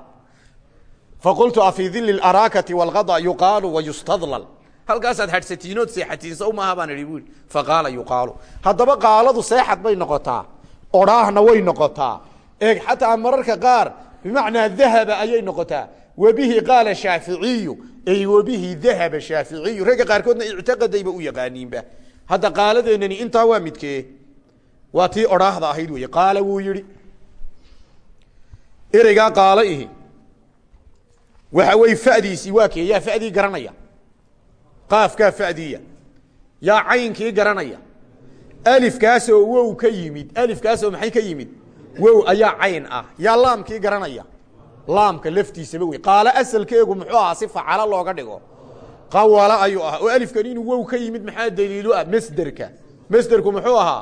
Faqultu afii dili araakati wاlgada yuqaalu wayustadlal halkaasaad hadhsatiinood seexatiin sow maaha baan idhi bu yidhi faqaala yuqaalu haddaba qaaladu seexad bay noqotaa odhaahna way noqotaa. Eeg xataa mararka qaar bimacnaa dahaba ayay noqotaa wabihi qaala shaaficiyu ay wabihi dahaba shaaficiyu ragga qaarkoodna ictiqadayba u yaqaaniinba hadda qaaladeennani intaa waa midkee waa tii odhaahda ahayd wey qaala wuu yihi ereygaa qaala ihi waxa wey fadiisii waa kee yaa fadii garanaya qaafkaa fadiya yaa caynkii garanaya alifkaasoo wow ka yimid alifkaasoo maxay ka yimid wow ayaa cayn ah. Yaa laamkii garanaya. Laamka laftiisaba wey qaalo asalkeegu muxuu ahaa si facalo looga dhigo. Qawala ayuu ahaa oo alifkan inuu wow ka yimid maxaa daliilu ah masderka masderku muxuu ahaa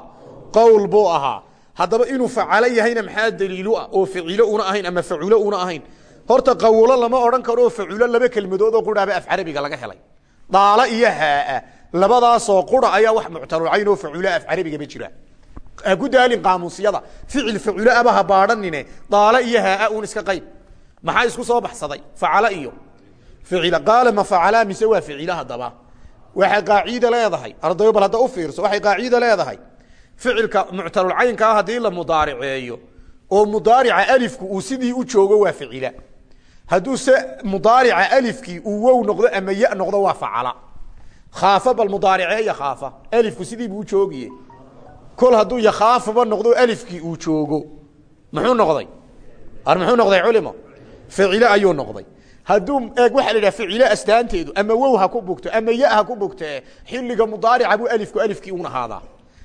qowl buu ahaa. Haddaba inuu facalo yahayna maxaa daliilu ah? Oo ficilo una ahayn ama faculo una ahayn? Horta qawlo lama odhan karo oo faculo laba kelmadood oo qudhaaba af carabiga laga helay. Daalo iyo haaa. Labadaasoo qura ayaa wax muctalucayn oo faculo af carabigaba jira ku daalin qaamuusyada ficil faculo aba ha daalo iyo haaa un iska qayb. Maxaa isku soo baxsaday? Facalo iyo. Ficila qaala ma facalaa mise waa ficilo haddaba? Waxay qaaciida leedahay. Ardayo bal hadda u fiirso waxay qaaciida leedahay. Ficilka muctalulcaynkaa haddii la mudaariceeyo oo mudaarica alifku uu sidii u joogo waa ficila. Hadduu se mudaarica alifkii uu wow noqdo ama ya noqdo waa facala. Khaafa bal mudaariceeya khaafa. Alifku sidii buu joogiye kol hadduu yakhaafaba noqdo alifkii uu joogo. Muxuu noqday? Muxuu noqday culimo? Ficile ayuu noqday. Hadduu eeg waxaa la idhaha ficile astaanteedu ama wow ha ku bugto ama ya ha ku bugtee xilliga mudaarica buu alifku alifkii un ahaadaa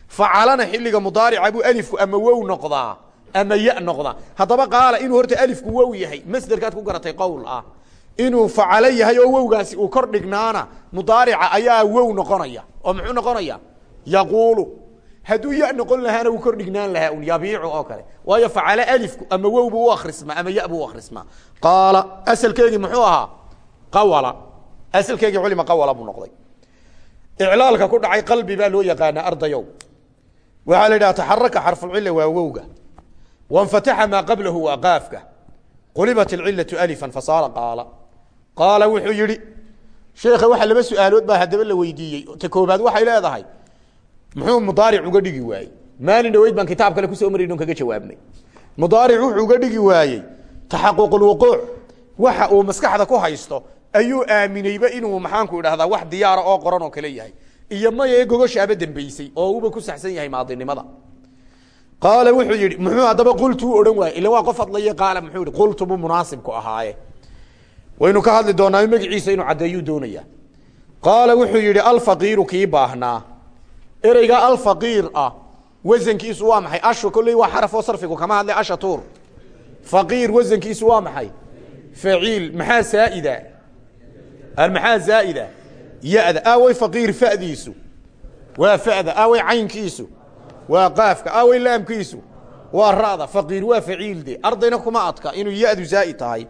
facalana xilliga mudaarica buu alifku ama wow noqdaa ama ya noqda haddaba qaala inuu horta alifku wow yahay masderkaad ku garatay qowl ah. Inuu facalo yahay oo wowgaasi uu kor dhignaana mudaarica ayaa wow noqonaya. Oo muxuu noqonaya? Yaquulu hadduu ya noqon lahaana uu kor dhignaan lahaa un yabiicu oo kale. Waayo facalo alifku ama wow buu u ama ya buu u akrismaa qaala muxuu ahaa? Qawala. Asalkeegii culima qawala buu noqday. Iclaalka ku dhacay qalbi baa loo yaqaanaa ardayow waxaa la yidhaha taxaraka xarfulcila waa wowga. Wanfataxa maa qablahu waa qaafka. Qulibat ilcilatu alifan fasaara qaala. Qaala wuxuu yidhi sheekha waxa laba su'aalood baa haddaba la weydiiyey. Ta koobaad waxay leedahay muxuu mudaaric uga dhigi waayey? Maalin dhaweyd baan kitaab kale ku soo on kaga jawaabnay. Mudaaric wuxuu uga dhigi waayey taxaququlwuquuc waxa uu maskaxda ku haysto ayuu aamineyba inuu maxaanku idhahdaa wax diyaara oo qoran oo kale yahay. Iyo maya gogoshaaba dambeysay oo uba ku saxsan yahay maadinimada. Qaala wuxuu yihi muxuu haddaba qultu? Odhan waayey ila waa qof hadlaya. Qaala muxuu yihi qultu buu munaasibku ahaaye. Waynu ka hadli doonaa magaciisa inuu caddeeyuu doonaya qaala wuxuu yihi alfaqiiru kii baahnaa ereyga alfaqiir ah. Wasankiisu waa maxay? Ashu kolley waa xarafoo sarfigu kama hadlay asha tuur. Faqiir wasankiisu waa maxay? Faciil maxaa saa'ida maxaa zaa'ida? Ya-da. Aaway faqiir fadiisu. Waa fa'da. Aaway caynkiisu. Waa qaafka. Aaway laamkiisu. Waa ra'da. Faqiir waa faciil de ardayna kuma adka. Inuu ya-du zaa'id tahay.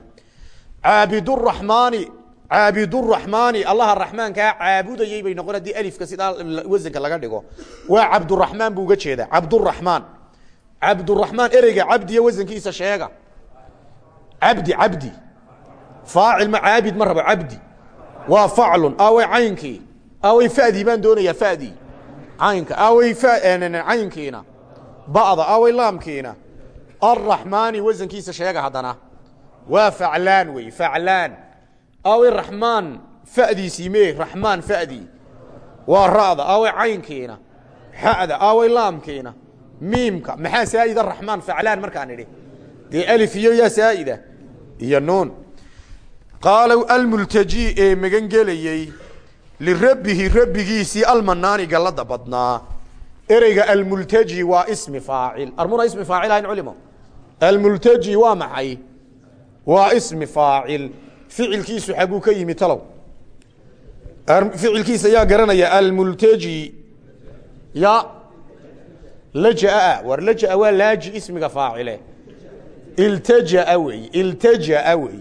Caabiduraxmaani caabiduraxmaani allaha raxmaankaa caabudayey bay noqon haddii alifka sidaa wasanka laga dhigo. Waa cabduraxmaan buu uga jeedaa. Cabduraxmaan cabduraxmaan ereyga cabdiya wasankiisa sheega. Cabdi cabdi. Faacil ma caabid ma rabo cabdi. Waa faclun. Aaway caynkii aaway fadii baan doonayaa fadii caynka. Aaway caynkiina. Ba'da. Aaway laamkiina. Arraxmaani wasankiisa sheega haddana. Waa faclaan wey. Faclaan aaway raxmaan fadiisii me raxmaan fadii waa ra'da aaway caynkiina xa'da aaway laamkiina miimka maxaa saa'ida raxmaan faclaan markaan idhi? Dee alif iyo yaa saa'ida iyo nuun. Qaalow almultaji ee magan gelayey lirabbihi rabbigiisii almanaani gallada badnaa ereyga almultaji waa ismi faacil. Armuna ismi faacil ahayn culimo? Almultaji waa maxay? Waa ismi faacil ficilkiisu xaguu ka yimi talow. Ficilkiisa yaa garanaya almultaji. Ya. Lajaa war lajaa waa laaji ismiga faacile. Iltajaa wey iltajaa wey.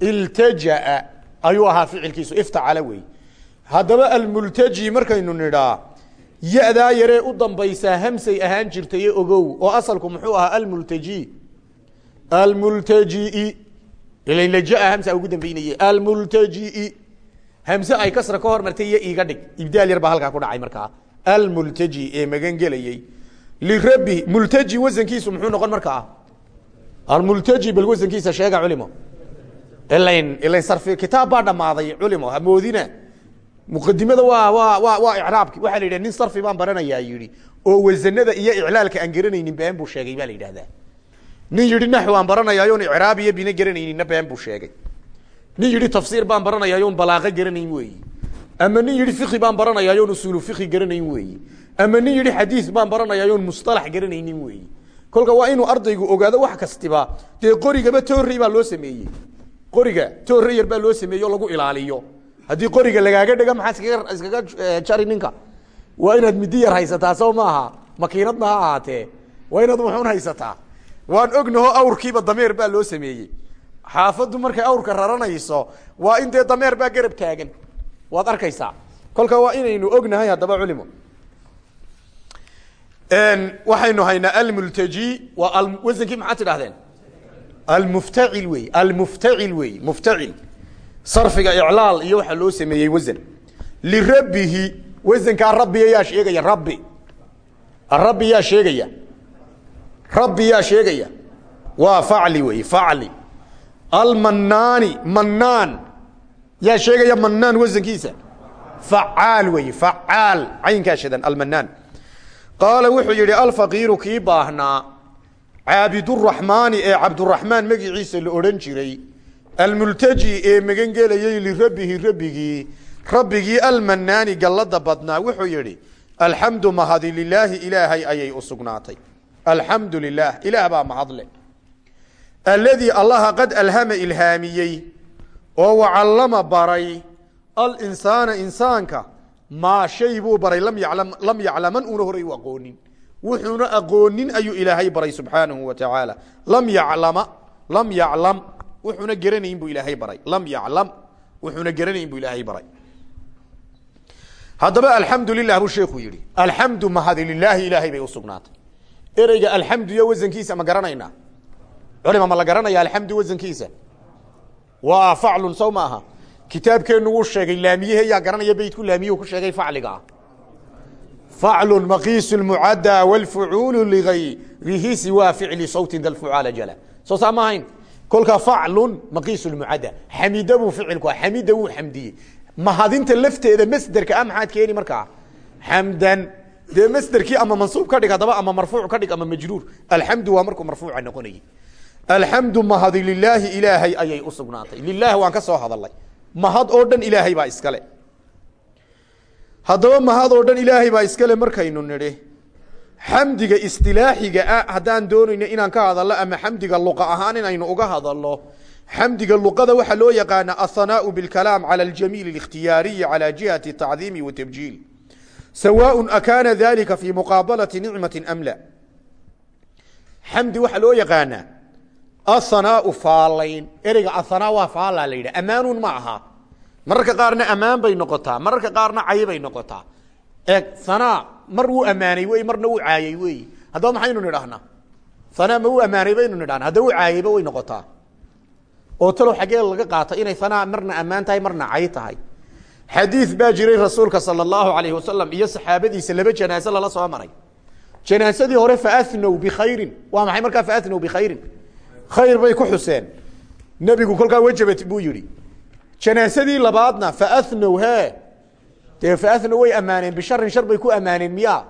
Iltajaa ayuu ahaa ficilkiisu iftacala wey. Haddaba almultaji markaynu nidhaa ya-daa yaree u dambaysaa hamsay ahaan jirtaye ogow oo asalku muxuu ahaa almultaji. Almultajii hamsa ugu dambeynayey almultajii. Hamse ay kasra ka hormartay iyo iiga dhig. Ibdaal yar baa halkaa ku dhacay markaa. Almultaji ee magan gelayey lirabbi multaji wasankiisu muxuu noqon markaa? Almultaji bal wasankiisa sheega culimo. Ilayn ilayn sarfi kitaab baa dhammaaday culimo. Hamoodina muqadimada waa waa waa waa icraabki. Waxaa la yidhaha nin sarfi baan baranayaa yidhi. Oo wasanada iyo iclaalka aan garanaynin been buu sheegay baa la yidhahdaa nin yidhi naxw aan baranayaayoon icraab iyo bina garanayninna been buu sheegay. Nin yidhi tafsiir baan baranayaayoon balaaqo garanayn weeyi. Ama nin yidhi fiqi baan baranayaayoon usuulu fiqi garanayn weeyi. Ama nin yidhi xadiis baan baranayaayoon mustalax garanaynin weeyi. Kolka waa inuu ardaygu ogaado wax kastiba dee qorigaba toorey baa loo sameeyey. Qoriga toore yar baa loo sameeye o lagu ilaaliyo. Haddii qoriga lagaaga dhega maxaa iskaga iskaga jari ninka? Waa inaad midi yar haysataa soo maaha? Makiinadna ha ahaatee. Waa inaad wuxuun haysataa waan ognaho awrkiiba dameer baa loo sameeyey. Xaafaddu markay awrka raranayso waa in dee dameer baa garab taagan? Waad arkaysaa. Kolka waa inaynu ognahay haddaba culimo waxaynu haynaa almultaji waa wasankii maxaad tidhahdeen almuftacil wey almuftacil wey muftacil sarfiga iclaal iyo waxaa loo sameeyey wasan lirabbihi wasankaa rabbiga yaa sheegaya rabbi. Rabbi yaa sheegaya rabbi yaa sheegaya. Waa facli wey facli. Almanaani manaan yaa sheegaya manaan wasankiisa facaal wey facaal. Caynkaa shadan almanaan qaala wuxuu yidhi alfaqiiru kii baahnaa? Caabiduraxmaani ee cabduraxmaan magiciisa la odhan jiray. Almultaji ee magan gelayey lirabbihi rabbigii. Rabbigii almanaani gallada badnaa. Wuxuu yidhi alxamdu mahadi lilaahi ilaahay ayay u sugnaatay alxamdu lilaah ilaah baa mahadle alladii allaha qad alhama ilhaamiyey oo wacallama baray alinsaana insaanka maa shay buu baray lam yaclam lam yaclaman uuna horay u aqoonin. Wuxuuna aqoonin ayuu ilaahay baray subxaanahu wa tacaala. Lam yaclama lam yaclam wuxuuna geranayn buu ilaahay baray. Lam yaclam wuxuuna geranayn buu ilaahay baray. Haddaba alxamdu lilah buu sheekuu yihi alxamdu mahadi lilaahi ilaahay bay usugnaatay ereyga alxamdu iyo wasankiisa ma garanaynaa? Culima ma la garanaya alxamdu wasankiisa? Waa faclun sow ma aha. Sheegay laamiyehe yaa garanaya beytku laamiye ku sheegay facliga ah. Faclu maqiisu mucadda wlfucuulu ligayrihi siwaa sawtin dalfucaala jala. Soo saa ma ahayn? Kolka faclun maqiisu mucadda xamida buu ah mahadinta lafteeda masderka ah maxaad keeni markaa? Xamdan dee masderkii ama mansuub ka dhig haddaba ama marfuuc ka dhig ama majruur alxamdu waa markuu marfuuca noqonayay. Alxamdu mahadi lilaahi ilaahay ayay u sugnaatay. Waan ka soo hadalay mahad oo dhan ilaahay baa iskale. Haddaba mahad oo dhan ilaahay baa iskale markaynu nidhi xamdiga istilaaxiga ah doonayno inaan ka hadalno ama xamdiga luqa ahaan inaynu uga hadalno xamdiga luqada waxaa loo yaqaana athanaau bilkalaam cala aljamiil اlikhtiyaariyi cala jihati tacdiimi wa tabjiil sawaaء akaana dalika fi muqaabalati nicmati am la xamdi waxaa loo yaqaanaa athanaau faalayn ereyga athanaa waa faallaa la yidhah ammaanuun ma aha mararka qaarna ammaan bay noqotaa mararka qaarna cay bay noqotaa ee hanaa mar wuu ammaanay wey marna wuu caayey wey haddaba maxaynu nidhahnaa hanaa ma wuu ammaanay baynu nidhahna haddaba wuu caayeyba way noqotaa oo talow xaggee laga qaata xadiid baa jiray rasuulka sala allahu alayhi wasalam iyo saxaabadiisa laba janaaso lala soo maray. Janaasadii hore faanow bikhayrin waa maxay markaa faanow bikhayrin khayr bay ku xuseen. Nebigu kolkaa wajabat buu yihi janaasadii labaadna faanow he dee faanow way ammaaneen bisharin shar bay ku ammaaneen miya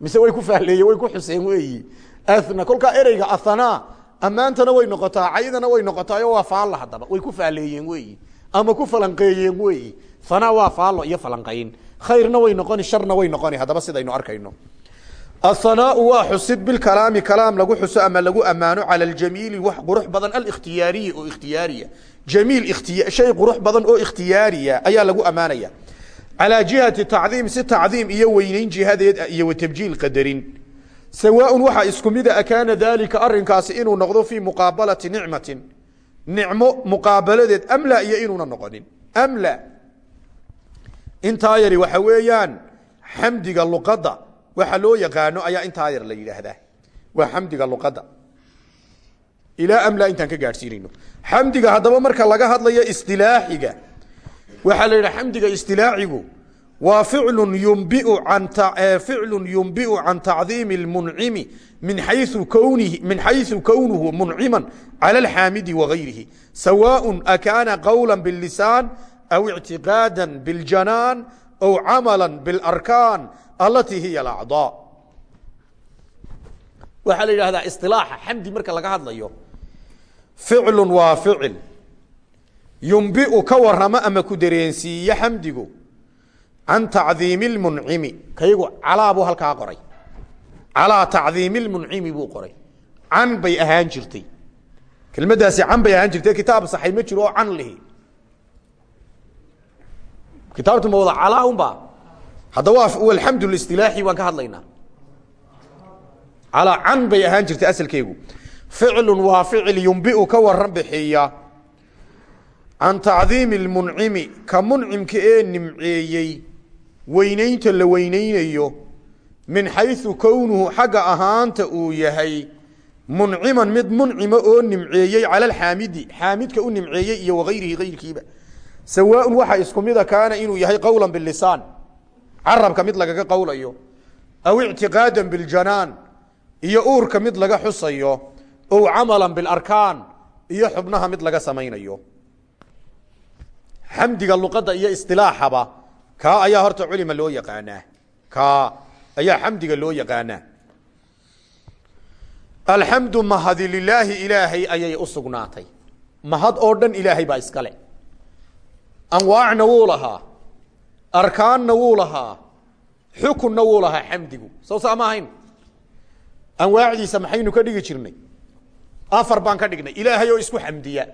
mise way ku fahleeye way ku xuseen weeyi? Ana kolkaa ereyga ahanaa ammaantana way noqotaa caydana way noqotaayo waa faalla haddaba way ku faaleeyeen weeyi ama ku falanqeeyeen weeyi hanaa waa faallo iyo falanqayn. Khayrna way noqoni sharna way noqoni haddaba sidaynu arkayno. Athanaau waa xusid bilkalaami kalaam lagu xuso ama lagu ammaano cala aljamiili wax qurux badan alikhtiyaariyi oo ikhtiyaariya jamiil shay qurux badan oo ikhtiyaariya ayaa lagu ammaanaya. Calaa jihati tacdiim si tacdiim iyo weyneyn jihadeed iyo wa tabjiil qadarin. Sawaaun waxaa isku mida akaana daalika arrinkaasi inuu noqdo fii muqaabalati nicmatin. Nicmo muqaabaladeed amla iyo inuuna noqonin. Amla intaa yari waxa weeyaan xamdiga luqadda waxa loo yaqaano ayaa intaa yar la yidhaahdaa waa xamdiga luqadda ilaa amla intaan ka gaadhsiinayno xamdiga haddaba marka laga hadlayo istilaaxiga waxaa la yidhaha xamdiga istilaaxigu waa ficlu yumbiu an ficlu yumbiu can tacdiimi اlmuncimi min xayu kownihi min xayثu kownuhu muncima calى اlxaamidi wagayrihi sawaaء akaana qowla bاlisaan aw ictiqaada biljanaan ow camala bilarkaan allatii hiya alacdaa waxaa la yidhahdaa isilaaxa xamdi marka laga hadlayo ficlun waa ficil yumbiu ka waramo ama ku dareensiiye xamdigu can tacdiimi lmuncimi kaygu calaa buu halkaa qoray calaa tacdiimi lmuncimi buu qoray can bay ahaan jirtay kelmaddaasi can bay ahaan jirtay kitaab saxay ma jiro oo can lihi kitaabtu ma wada calaa unba hadda waa alxamdu listilaaxi waan ka hadlaynaa. Calaa can bay ahaan jirtay asalkeegu ficlu waa ficil yumbiu ka waran bixiya. Can tacdiimi lmuncimi ka muncimka ee nimceeyey weynaynta la weynaynayo min xayثu kownuhu xagga ahaanta uu yahay munciman mid muncima oo nimceeyey cala alxaamidi xaamidka u nimceeyey iyo wagayrihi gayrkiiba sawaaء waxaa isku mida kaana inuu yahay qowla bilisaan carabka mid lagaga qowlayo aw ictiqaada biljanaan iyo uurka mid laga xusayo ow camala bilarkaan iyo xubnaha mid laga samaynayo. Xamdiga luqadda iyo isilaaxaba kaa ayaa horta culima loo yaqaanaa. Kaa ayaa xamdiga loo yaqaanaa. Alxamdu mahadi lilaahi ilaahay ayay u sugnaatay. Mahad oo dhan ilaahay baa iskale anwaacna wuu lahaa arkaanna wuu lahaa xukunna wuu lahaa xamdigu soo saa ma ahayn anwaacdiisa maxaynu ka dhigi jirnay afar baan ka dhignay ilaahay oo isku xamdiya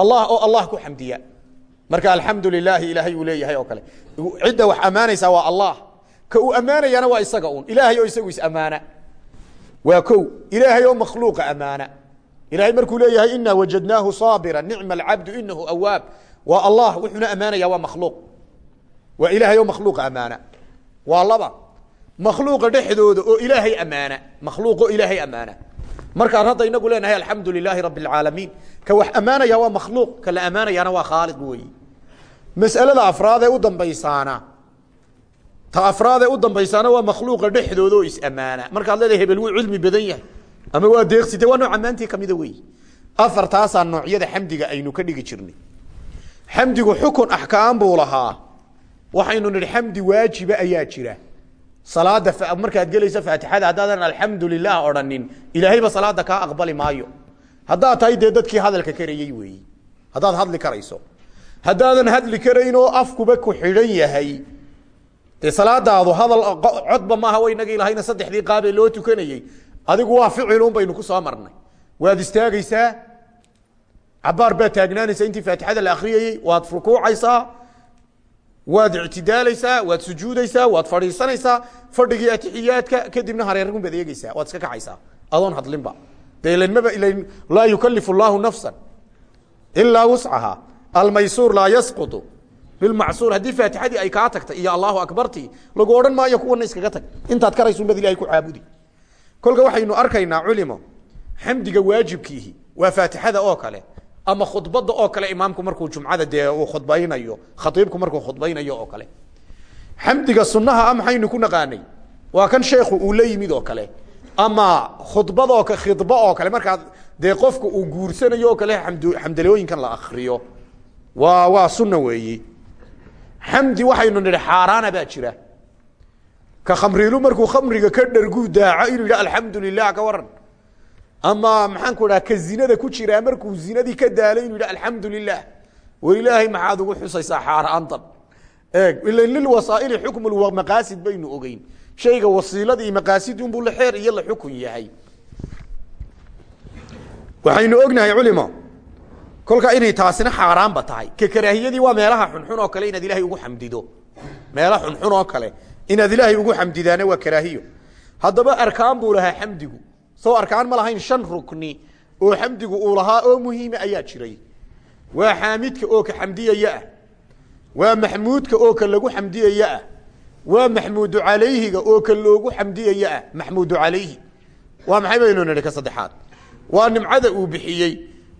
allah oo allah ku xamdiya marka alxamdu lilaahi ilaahay uu leeyahay oo kale cidda wax ammaanaysaa waa allah ka uu ammaanayana waa isaga un ilaahay oo isagu is ammaana waa ko ilaahay oo makhluuqa ammaana ilahay markuu leeyahay inaa wajadnaahu saabira nicma alcabdu inahu awaab waa allah wuxuuna ammaanaya waa makhluuq. Waa ilaahay oo makhluuqa ammaana. Waa laba. Makhluuqa dhexdooda oo ilaahay ammaana. Makhluuq oo ilaahay ammaana. Markaan hadda inagu leenahay alxamdu lilaahi rabi اlcaalamiin ka wax ammaanaya waa makhluuq ka la ammaanayaana waa khaaliq weeyi. Mas'alada afraad ee u dambaysaana ta afraad ee u dambaysaana waa makhluuqa dhexdooda oo is ammaana. Markaad leedahay hebel wuu cilmi badan yahay. Ama waa deeqsi de waa nooc ammaantii kamida weeyi. Afartaasaa noocyada xamdiga aynu ka dhigi jirnay xamdigu xukun axkaam buu lahaa. Waxaynu nidhi xamdi waajiba ayaa jira. Salaada markaad gelayso faatixada haddaadan alxamdu lilah odhanin ilaahayba salaada kaa aqbali maayo. Haddaad tahay dee dadkii hadalka karayey weeyi. Haddaad hadli karayso. Haddaadan hadli karayn oo afkuba ku xidhan yahay. Dee salaadaadu hadal codba maaha wa inagii lahayna saddexdii qaabee loo tukanayey. Adigu waa ficilun baynu ku soo marnay. Waad istaagaysaa cabaar baad taagnaanaysaa intii faatixada la akriyayey waad rukuucaysaa waad ictidaalaysaa waad sujuudaysaa waad fadhiisanaysaa fadhigii atixiyaadka kadibna hareergun baad eegeysaa waad iska kacaysaa. Adoon hadlinba. De ilanmaba ilan laa yukalifu llaahu nafsa ilaa wuscaha almaysuur laa yasqutu bilmacsuur haddii faatixadii ay kaa tagtay iyo allahu akbartii lagu odhan maayo kuwana iskaga tag. Intaad karaysunbad ilahay ku caabudi. Kolka waxaynu arkaynaa culimo xamdiga waajibkiihi waa faatixada oo ama khudbada oo kale imaamku markuu jumcada dee uu khudbaynayo khaiibku markuu khudbaynayo oo kale. Xamdiga sunaha a maxaynu ku naqaanay? Waa kan sheekhu uu la yimid oo kale. Ama khudbadoo khidba oo kale markaa dee qofka uu guursanayo oo kale amd xamdalooyinkan la akriyo waa waa sunna weeyi. Xamdi waxaynu nidhi xaaraana baa jira. Ka khamriilu markuu khamriga ka dharguu daaco inuu yidhi alxamdu lilah ka waran ama maxaan ku dhaha ka zinada ku jiraa markuu zinadii ka daalay inuu yidhi alxamdu lilah maxaad ugu xusaysaa xaaraantan. Eeg ila lilwasaa'ili xukmu maqaasid baynu ogeyn. Shayga wasiilada iyo maqaasid unbuu la xeer iyo la xukun yahay. Waxaynu ognahay culimo kolka inay taasina xaaraanba tahay. Ka karaahiyadii waa meelaha xunxun oo kale inaad ilaahay ugu xamdido. Meela xunxun oo kale inaad ilaahay ugu xamdidaana waa karaahiyo. Haddaba arkaan buu lahaa xamdigu soo arkaan ma lahayn shan rukni oo xamdigu uu lahaa oo muhiima ayaa jiray. Waa xaamidka oo ka xamdiyaya. Ah waa maxmuudka oo ka lagu xamdiyaya. Ah waa maxmuudu calayhiga oo ka loogu xamdiyaya. Ah maxmuudu calayhi. Waa maxay baynu nidhi ka saddexaad? Waa nimcada uu bixiyey.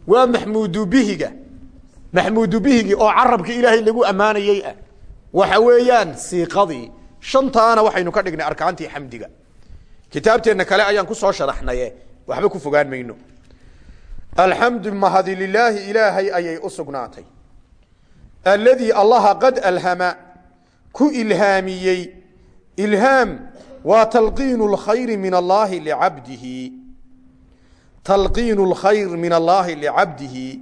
Waa maxmuudu bihiga. Maxmuudu bihigi oo carabka ilaahay lagu ammaanayey ah. Waxa weeyaan siiqadii. Shantaana waxaynu ka dhignay arkaantii xamdiga kitaabteenna kale ayaan ku soo sharaxnaye. Waxba ku fogaan mayno. Alxamdu mahadi lilaahi ilaahay ayay u sugnaatay. Alladii allaha qad alhama ku ilhaamiyey. Ilhaam waa talqiinu lkhayri min allaahi licabdihi talqiinu lkhayr min allaahi licabdihi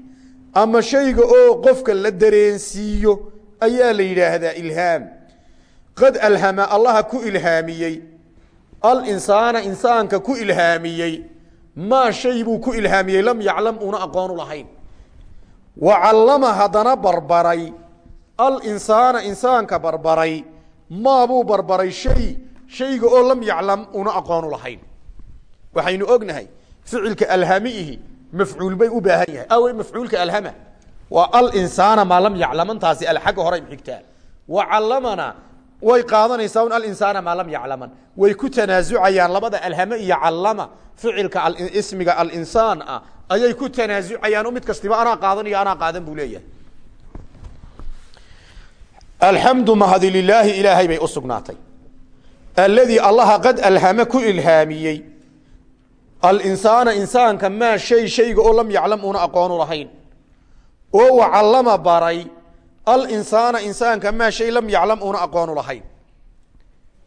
ama shayga oo qofka la dareensiiyo ayaa la yidhaahdaa ilhaam. Qad alhama allaha ku ilhaamiyey alinsaana insaanka ku ilhaamiyey maa shay buu ku ilhaamiyey lam yaclam una aqoonu lahayn. Wa callama haddana barbaray. Alinsaana insaanka barbaray maabuu barbaray shay shayga oo lam yaclam una aqoonu lahayn. Waxaynu ognahay ficilka alhamiihi mafcuul bay u baahan yahay. Awe mafcuulka alhama. Waa alinsaana maa lam yaclamantaasi alxagga way qaadanaysaa un alinsaana maa lam yaclaman. Way ku tanaasucayaan labada alhame iyo callama ficilka ismiga alinsaan ah. Ayay ku tanaasucayaan mid kastiba anaa qaadanayo anaa qaadan buu leeyahay. Alxamdu mahadi lilaahi ilaahay bay u sugnaatay. Alladii allaha qad alhame ku ilhaamiyey. Alinsaana insaanka maa shay shayga oo lam yaclam una aqoonu lahayn. Oo wa callama baray alinsaana insaanka maa shay lam yaclam una aqoonu lahayn.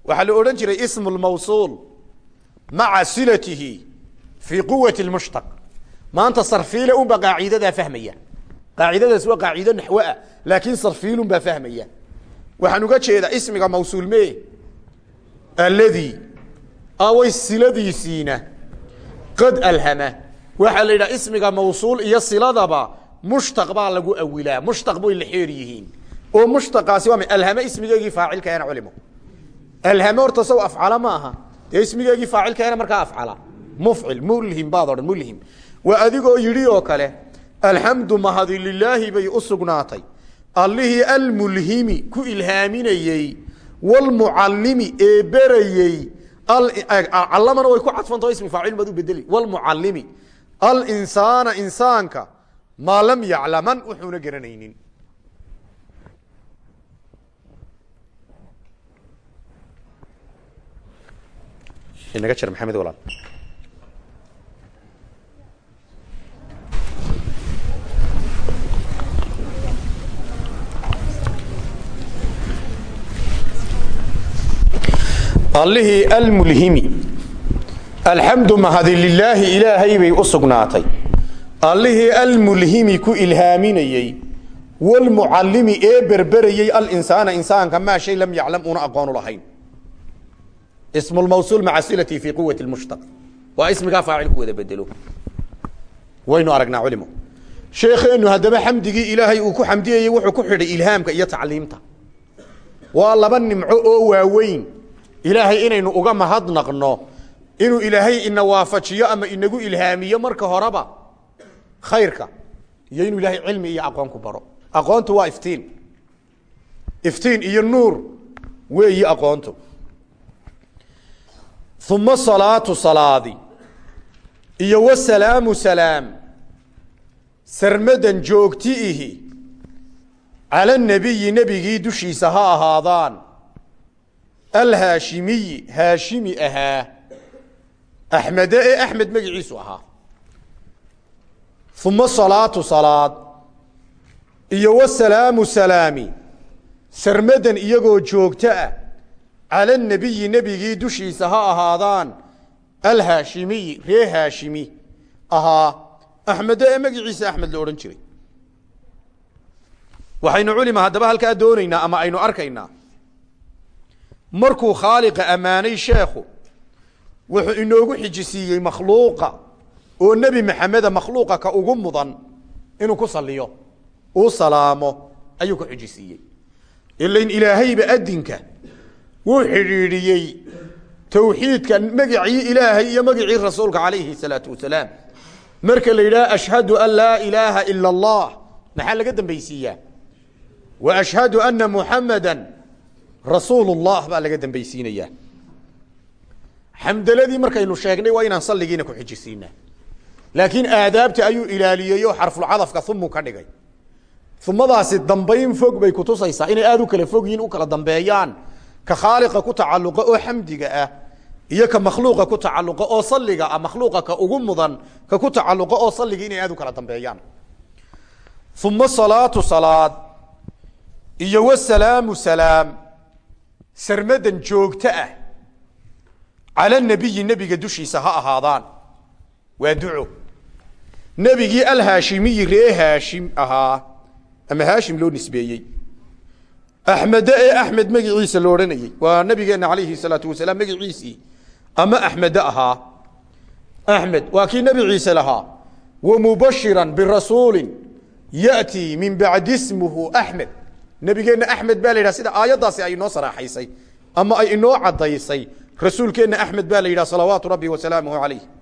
Waxaa la odhan jiray ismu lmawsuul maca silatihi fii quwati lmushtaq maanta sarfiile unbaa qaaciidadaa fahmaya. Qaacidadaas waa qaaciido naxwo ah laakiin sarfiilun baa fahmaya. Waxaan uga jeedaa ismiga mawsuul me alladii away siladiisiina qad alhama. Waxaa la yidhaha ismiga mawsuul iyo siladaba mushtaq baa lagu awilaa mushtaq bay la xeer yihiin. Oo mushtaqaasi waa alhame ismigeegii faacilkeena culimo. Alhame horta saw afcala ma aha dee ismigeegii faacilkeena markaa afcala. Mufcil mulhim baad odhan mulhim. Waa adigoo yidhi oo kale alxamdu mahadi lilaahi bay u sugnaatay. Allihii almulhimi ku ilhaaminayey walmucallimi ee berayey callamana way ku cadfantao ismi faacil baad u bedeli walmucallimi alinsaana insaanka maa lam yaclaman wuxuuna garanaynin. Inaga jir maxamed walaal. Allihii almulhimi. Alxamdu mahadi lilaahi ilaahay bay u sugnaatay allihii almulhimi ku ilhaaminayey walmucallimi ee berberayey alinsaana insaanka maa shay lam yaclam una aqoonu lahayn. Ismu lmawsuul maca silati fii quwati mushtaq waa ismigaa faacil ku wada bedelo waynu aragnaa culimo. Sheekheenu haddaba xamdigii ilaahay uu ku xamdiyayey wuxuu ku xidhay ilhaamka iyo tacliimta. Waa laba nimco oo waaweyn. Ilaahay inaynu uga mahadnaqno inuu ilaahay ina waafajiyo ama inagu ilhaamiyo marka horeba khayrka iyo inuu ilaahay cilmi iyo aqoon ku baro. Aqoontu waa iftiin. Iftiin iyo nuur weeyi aqoontu. Uma salaatu salaadi iyo wasalaamu salaam sarmadan joogti ihi cala nebiyi nebigii dushiisa ha ahaadaan. Alhaashimiyi haashimi ahaa. Axmede ee axmed magiciisu ahaa uma salaatu salaad iyo wasalaamu salaami sarmadan iyagoo joogto ah cala nebiyi nebigii dushiisa ha ahaadaan alhaashimiyi ree haashimi ahaa axmede ee magiciisa axmed la odhan jiray waxaynu culima haddaba halkaa doonaynaa ama aynu arkaynaa markuu khaaliqa ammaanay sheekhu wuxuu inoogu xijisiiyey makhluuqa oo nebi maxameda makhluuqa ka ugu mudan inuu ku saliyo uu salaamo ayuu ku xijisiiyey ilain ilaahayba adinka wuu xidhiidhiyey towxiidka magacii ilaahay iyo magacii rasuulka calayhi salaatu wasalaam. Marka la yidhaha ashhadu an laa ilaaha ila allah maxaa laga dambaysiiyaa? Wa ashhadu ana muxamada rasuul baa laga dambaysiinayaa. Xamdaladii markaynu sheegnay waa inaan salligiina ku xijisiinaa laakiin aadaabta ayuu ilaaliyey oo xarfulcadafka umu ka dhigay. Umadaasi dambayn fog bay kutusaysaa inay aada u kala fog yihiin u kala dambeeyaan. Ka khaaliqa ku tacaluqa oo xamdiga ah iyo ka makhluuqa ku tacaluqa oo saliga ah makhluuqa ka ugu mudan ka ku tacaluqa oo saliga inay aada u kala dambeeyaan. Uma salaatu salaad iyo wasalaamu salaam sarmadan joogto ah. Cala nabiyi nebiga dushiisa ha ahaadaan. Waa duco nebigii alhaashimiyi ree haashim ahaa ama haashim loo nisbeeyey. Axmede ee axmed magiciisa lo odhanayey waa nabigeena alayhi salaatu wasalaam magiciisii. Ama axmede ahaa axmed waa kii lahaa. Wa mubashira birasuuli yaأtii min bacdi ismuhu axmed nebigeenna axmed baa la sida aayaddaasi ay inoo saraaxaysay ama ay inoo caddaysay. Rasuulkeenna axmed baa la yidhaha salawaatu rabbi wasalaamuhu alayh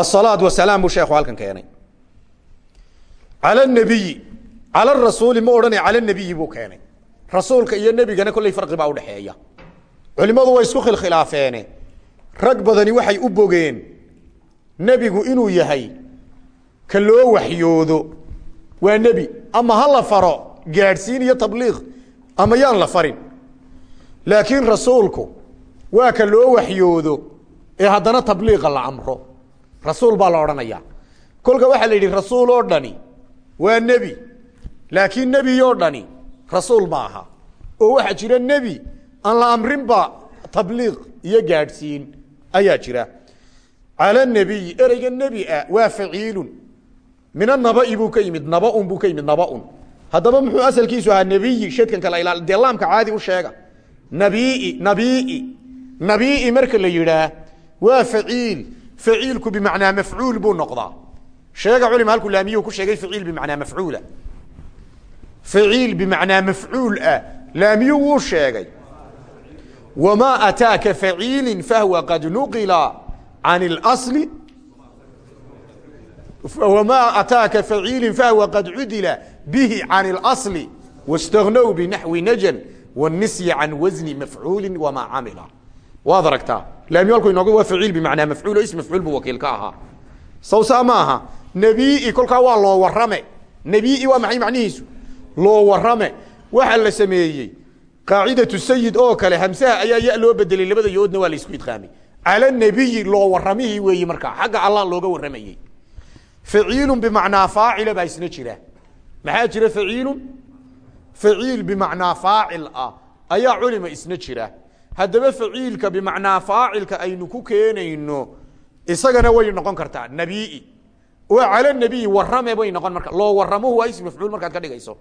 asalaat wasalaam buu sheekhu halkan keenay cala nabiyi cala rasuuli ma odhanay cala nabiyi buu keenay rasuulka iyo nebigana kolley farqi baa udhexeeya culimmadu way isku khilkhilaafeene. Rag badani waxay u bogeen nebigu inuu yahay ka loo waxyoodo. Waa nebi ama ha la faro gaadhsiin iyo tabliiq ama yaan la farin. Laakiin rasuulku waa ka loo waxyoodo ee haddana tabliiqa la amro rasuul baa la odhanaya kolka waxaa la yidhi rasuul oo dhani waa nebi. Laakiin nebi oo dhani rasuul ma aha. Oo waxaa jira nebi aan la amrinba tabliiq iyo gaadhsiin ayaa jira. Cala nabiyi ereyga nebi ah waa faciilun. Mina nabai buu ka yimid nabaun buu ka yimid nabaun. Haddaba muxuu asalkiisu ahaa nebiyi shadkan kala ilaal dee laamka caadi u sheega. Nabii nabii nabii marka la yidhaah waa faciil faciilku bimacnaa mafcuul buu noqdaa sheega culima halkuu laamiyu ku sheegay faciil bimacnaa mafcuula faciil bimacnaa mafcuul ah laamiyu wuu sheegay wamaa ataaka faciili fahwa qad nuqila can اlasli wamaa ataaka faciili fahwa qad cudila bihi can اlasli wاstagnow binaxwi najan wاnisya can wasni mafcuuli wamaa camila waad aragtaa laamiyu halku inooga waa faciil bimacnaa mafcuul o is mafcuul buu wakiil ka ahaa sawsaa ma aha nebii kolkaa waa loo warame nebii waa maxay macnihiisu loo warame waxaa la sameeyey qaacidatu sayid oo kale hamsaha ayaa ya loo bedelay labada yoodna waa la isku idqaamay cala nebiyi loo waramihii weeyi markaa xagga allah looga waramayey faciilu bimacnaa faacila baa isna jira maxaa jira faciilu faciil bimacnaa faacil ah ayaa culima isna jira haddaba faciilka bimacnaa faacilka aynu ku keenayno isagana way noqon kartaa nabii. Oo cala nebiyi warame bay noqon marka loo waramuhu waa ism mafcuul markaad ka dhigayso.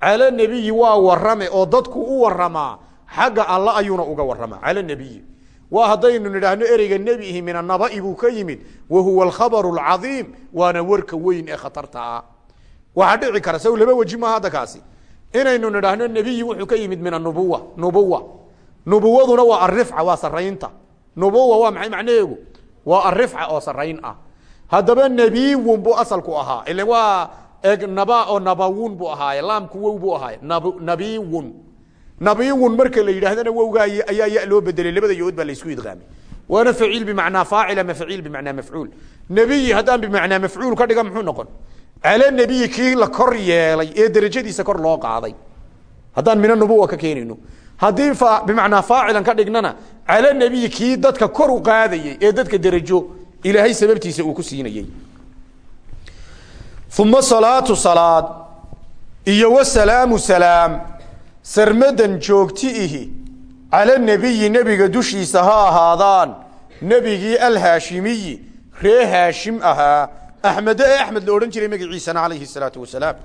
Cala nebiyi waa warame oo dadku u waramaa xagga alla ayuuna uga waramaa cala nebiyi waa haddaynu nidhaahno ereyga nebihi min anabai buu ka wa huwa alkhabaru alcadiim waana warka weyn ee khatarta ah waxaa kara saw laba weji maaha kaasi. Inaynu nidhaahno nebiyi wuxuu ka yimid min anubuwa nubuwa nubuwaduna waa arifca waa saraynta nubuwa waa maxay macnaheegu waa arifca oo sarayn ah. Haddaba nebiwun buu asalku ahaa. Ilan waa eg naba oo nabawun buu ahaaye laamku wow buu ahaaye nab nabiwun nabiwun marka la yidhaahdana wowgaa ayaa ya loo bedelay. Labada yood baa la isku idqaamay. Waana faciil bimacnaa faacil ama faciil bimacnaa mafcuul? Nebiyi haddaan bimacnaa mafcuul ka dhiga muxuu noqon? Cala nebiyi kii la kor yeelay ee derajadiisa kor loo qaaday. Haddaan mina nubuwa ka keenayno haddii bimacnaa faacilan ka dhignana cala nebiyi kii dadka kor u qaadayey ee dadka derajo ilaahay sababtiisa uu ku siinayey uma salaatu salaad iyo wasalaamu salaam sarmadan joogti ihi cala nebiyi nebiga dushiisa ha ahaadaan nebigii alhaashimiyi ree haashim ahaa axmede ee axmed la odhan jiray magaciisana calayhi salaatu wasalaam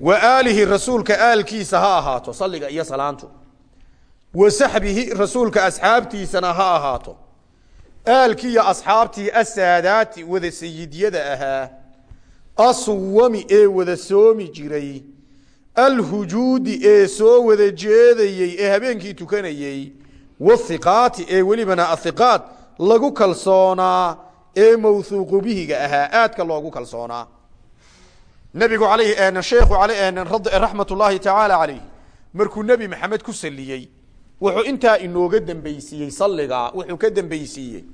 wa aalihi rasuulka aalkiisa ha ahaato salliga iyo salaantu. Wa saxbihi rasuulka asxaabtiisana ha ahaato. Aalkii iyo asxaabtii asaadaati wada sayidyada ahaa. Aswami ee wada soomi jiray. Alhujuudi ee soo wada jeedayey ee habeenkii tukanayey. Wathiqaati ee welibana athiqaat lagu kalsoonaa ee mawhuuqu bihiga ahaa. Aadka loogu kalsoonaa nabigu alayh sheekhu raxmat ullaahi tacaala calayh markuu nebi maxamed ku saliyey wuxuu intaa inooga dembeysiiyey salligaa wuxuu ka dembeysiiyey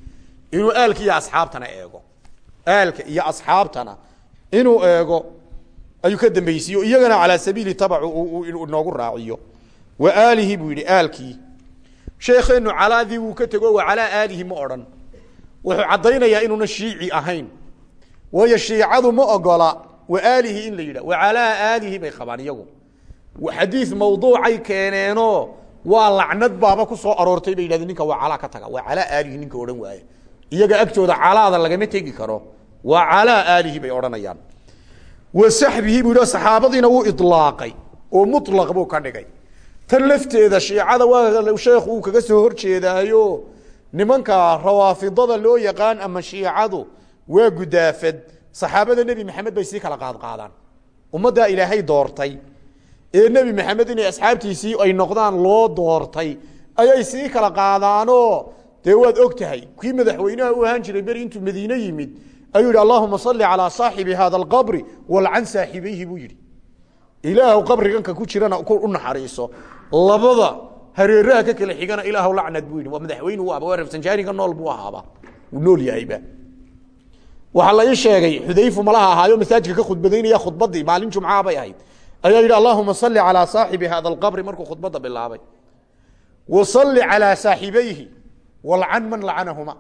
inuu aalka asxaabtana eego. Aalka iyo asxaabtana inuu eego ayuu ka dembeysiiye iyagana calaa sabiili tabacu inoogu raaciyo. Wa aalihi buu aalkii sheekeenu calaadii wuu ka tego wa calaa aalihi ma odhan. Wuxuu caddaynayaa inuuna shiici ahayn. Waayo shiicadu ma ogola wa aalihi in la yidhah wa calaa aalihi bay qabaan iyagu. Xadiis mawduucay keeneenoo waa lacnad baaba ku soo aroortay bay yidhahdeen ninka waa calaa ka taga. Waa calaa aalihi ninka odhan waaye. Iyaga agtooda calaada lagama tegi karo. Waa calaa aalihi bay odhanayaan. Wa saxbihi buu yidhi saxaabadiina wuu ilaaqay oo mulaq buu ka dhigay. Tan lafteeda saxaabada nebi maxamed bay sii kala qaadqaadaan ummaddaa ilaahay doortay. Ee nebi maxamed inay asxaabtiisii ay noqdaan loo doortay ayay sii kala qaadaanoo dee waad og tahay kii madaxweynaha u ahaan jiray beri intuu madiine yimid ayuu yidhi allahuma salli calaa saaxibi hada alqabri walcan saaxibayhi buu yidhi. Ilaahw qabriganka ku jirana u naxariiso. Labada hareeraha ka kala xigana ilaahw lacnad buu yidhi waa madaxweyne u aba waa rafsanjaaniga nool buu ahaaba. Wuu nool yahayba waxaa la ii sheegay xudayfu malaha ahaayo masaajidka ka khudbadaynaya khudbadii maalin jumcaa bay ahayd. Ayaa yidhi allahuma salli calaa saaxibi hada alqabri markuu khudbadda bilaabay. Wa salli calaa saaxibayhi walcan man lacanahuma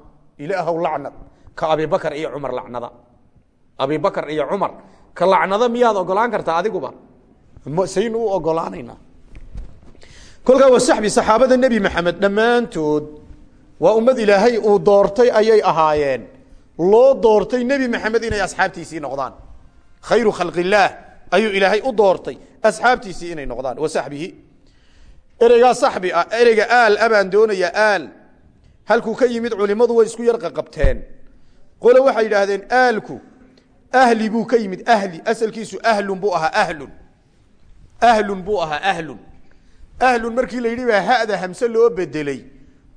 ilaahw lacnad ka abibakar iyo cumar lacnada. Abibakar iyo cumar ka lacnada miyaad ogolaan kartaa adiguba? Saynu u ogolaanaynaa kolkaa waa saxbi saxaabada nebi maxamed dhammaantood waa ummad ilaahay uu doortay ayay ahaayeen loo doortay nebi maxamed inay asxaabtiisii noqdaan. Khayru khalq illaah ayuu ilaahay u doortay asxaabtiisii inay noqdaan. Wa saxbihi. Ereygaa saxbi ah ereyga aal abaan doonayaa aal. Halkuu ka yimid culimadu way isku yar qaqabteen qole waxay yidhaahdeen aalku ahli buu ka yimid ahli asalkiisu ahlun buu ahaa ahlun. Ahlun buu ahaa ahlun. Ahlun markii la yidhi baa hada hamse loo bedelay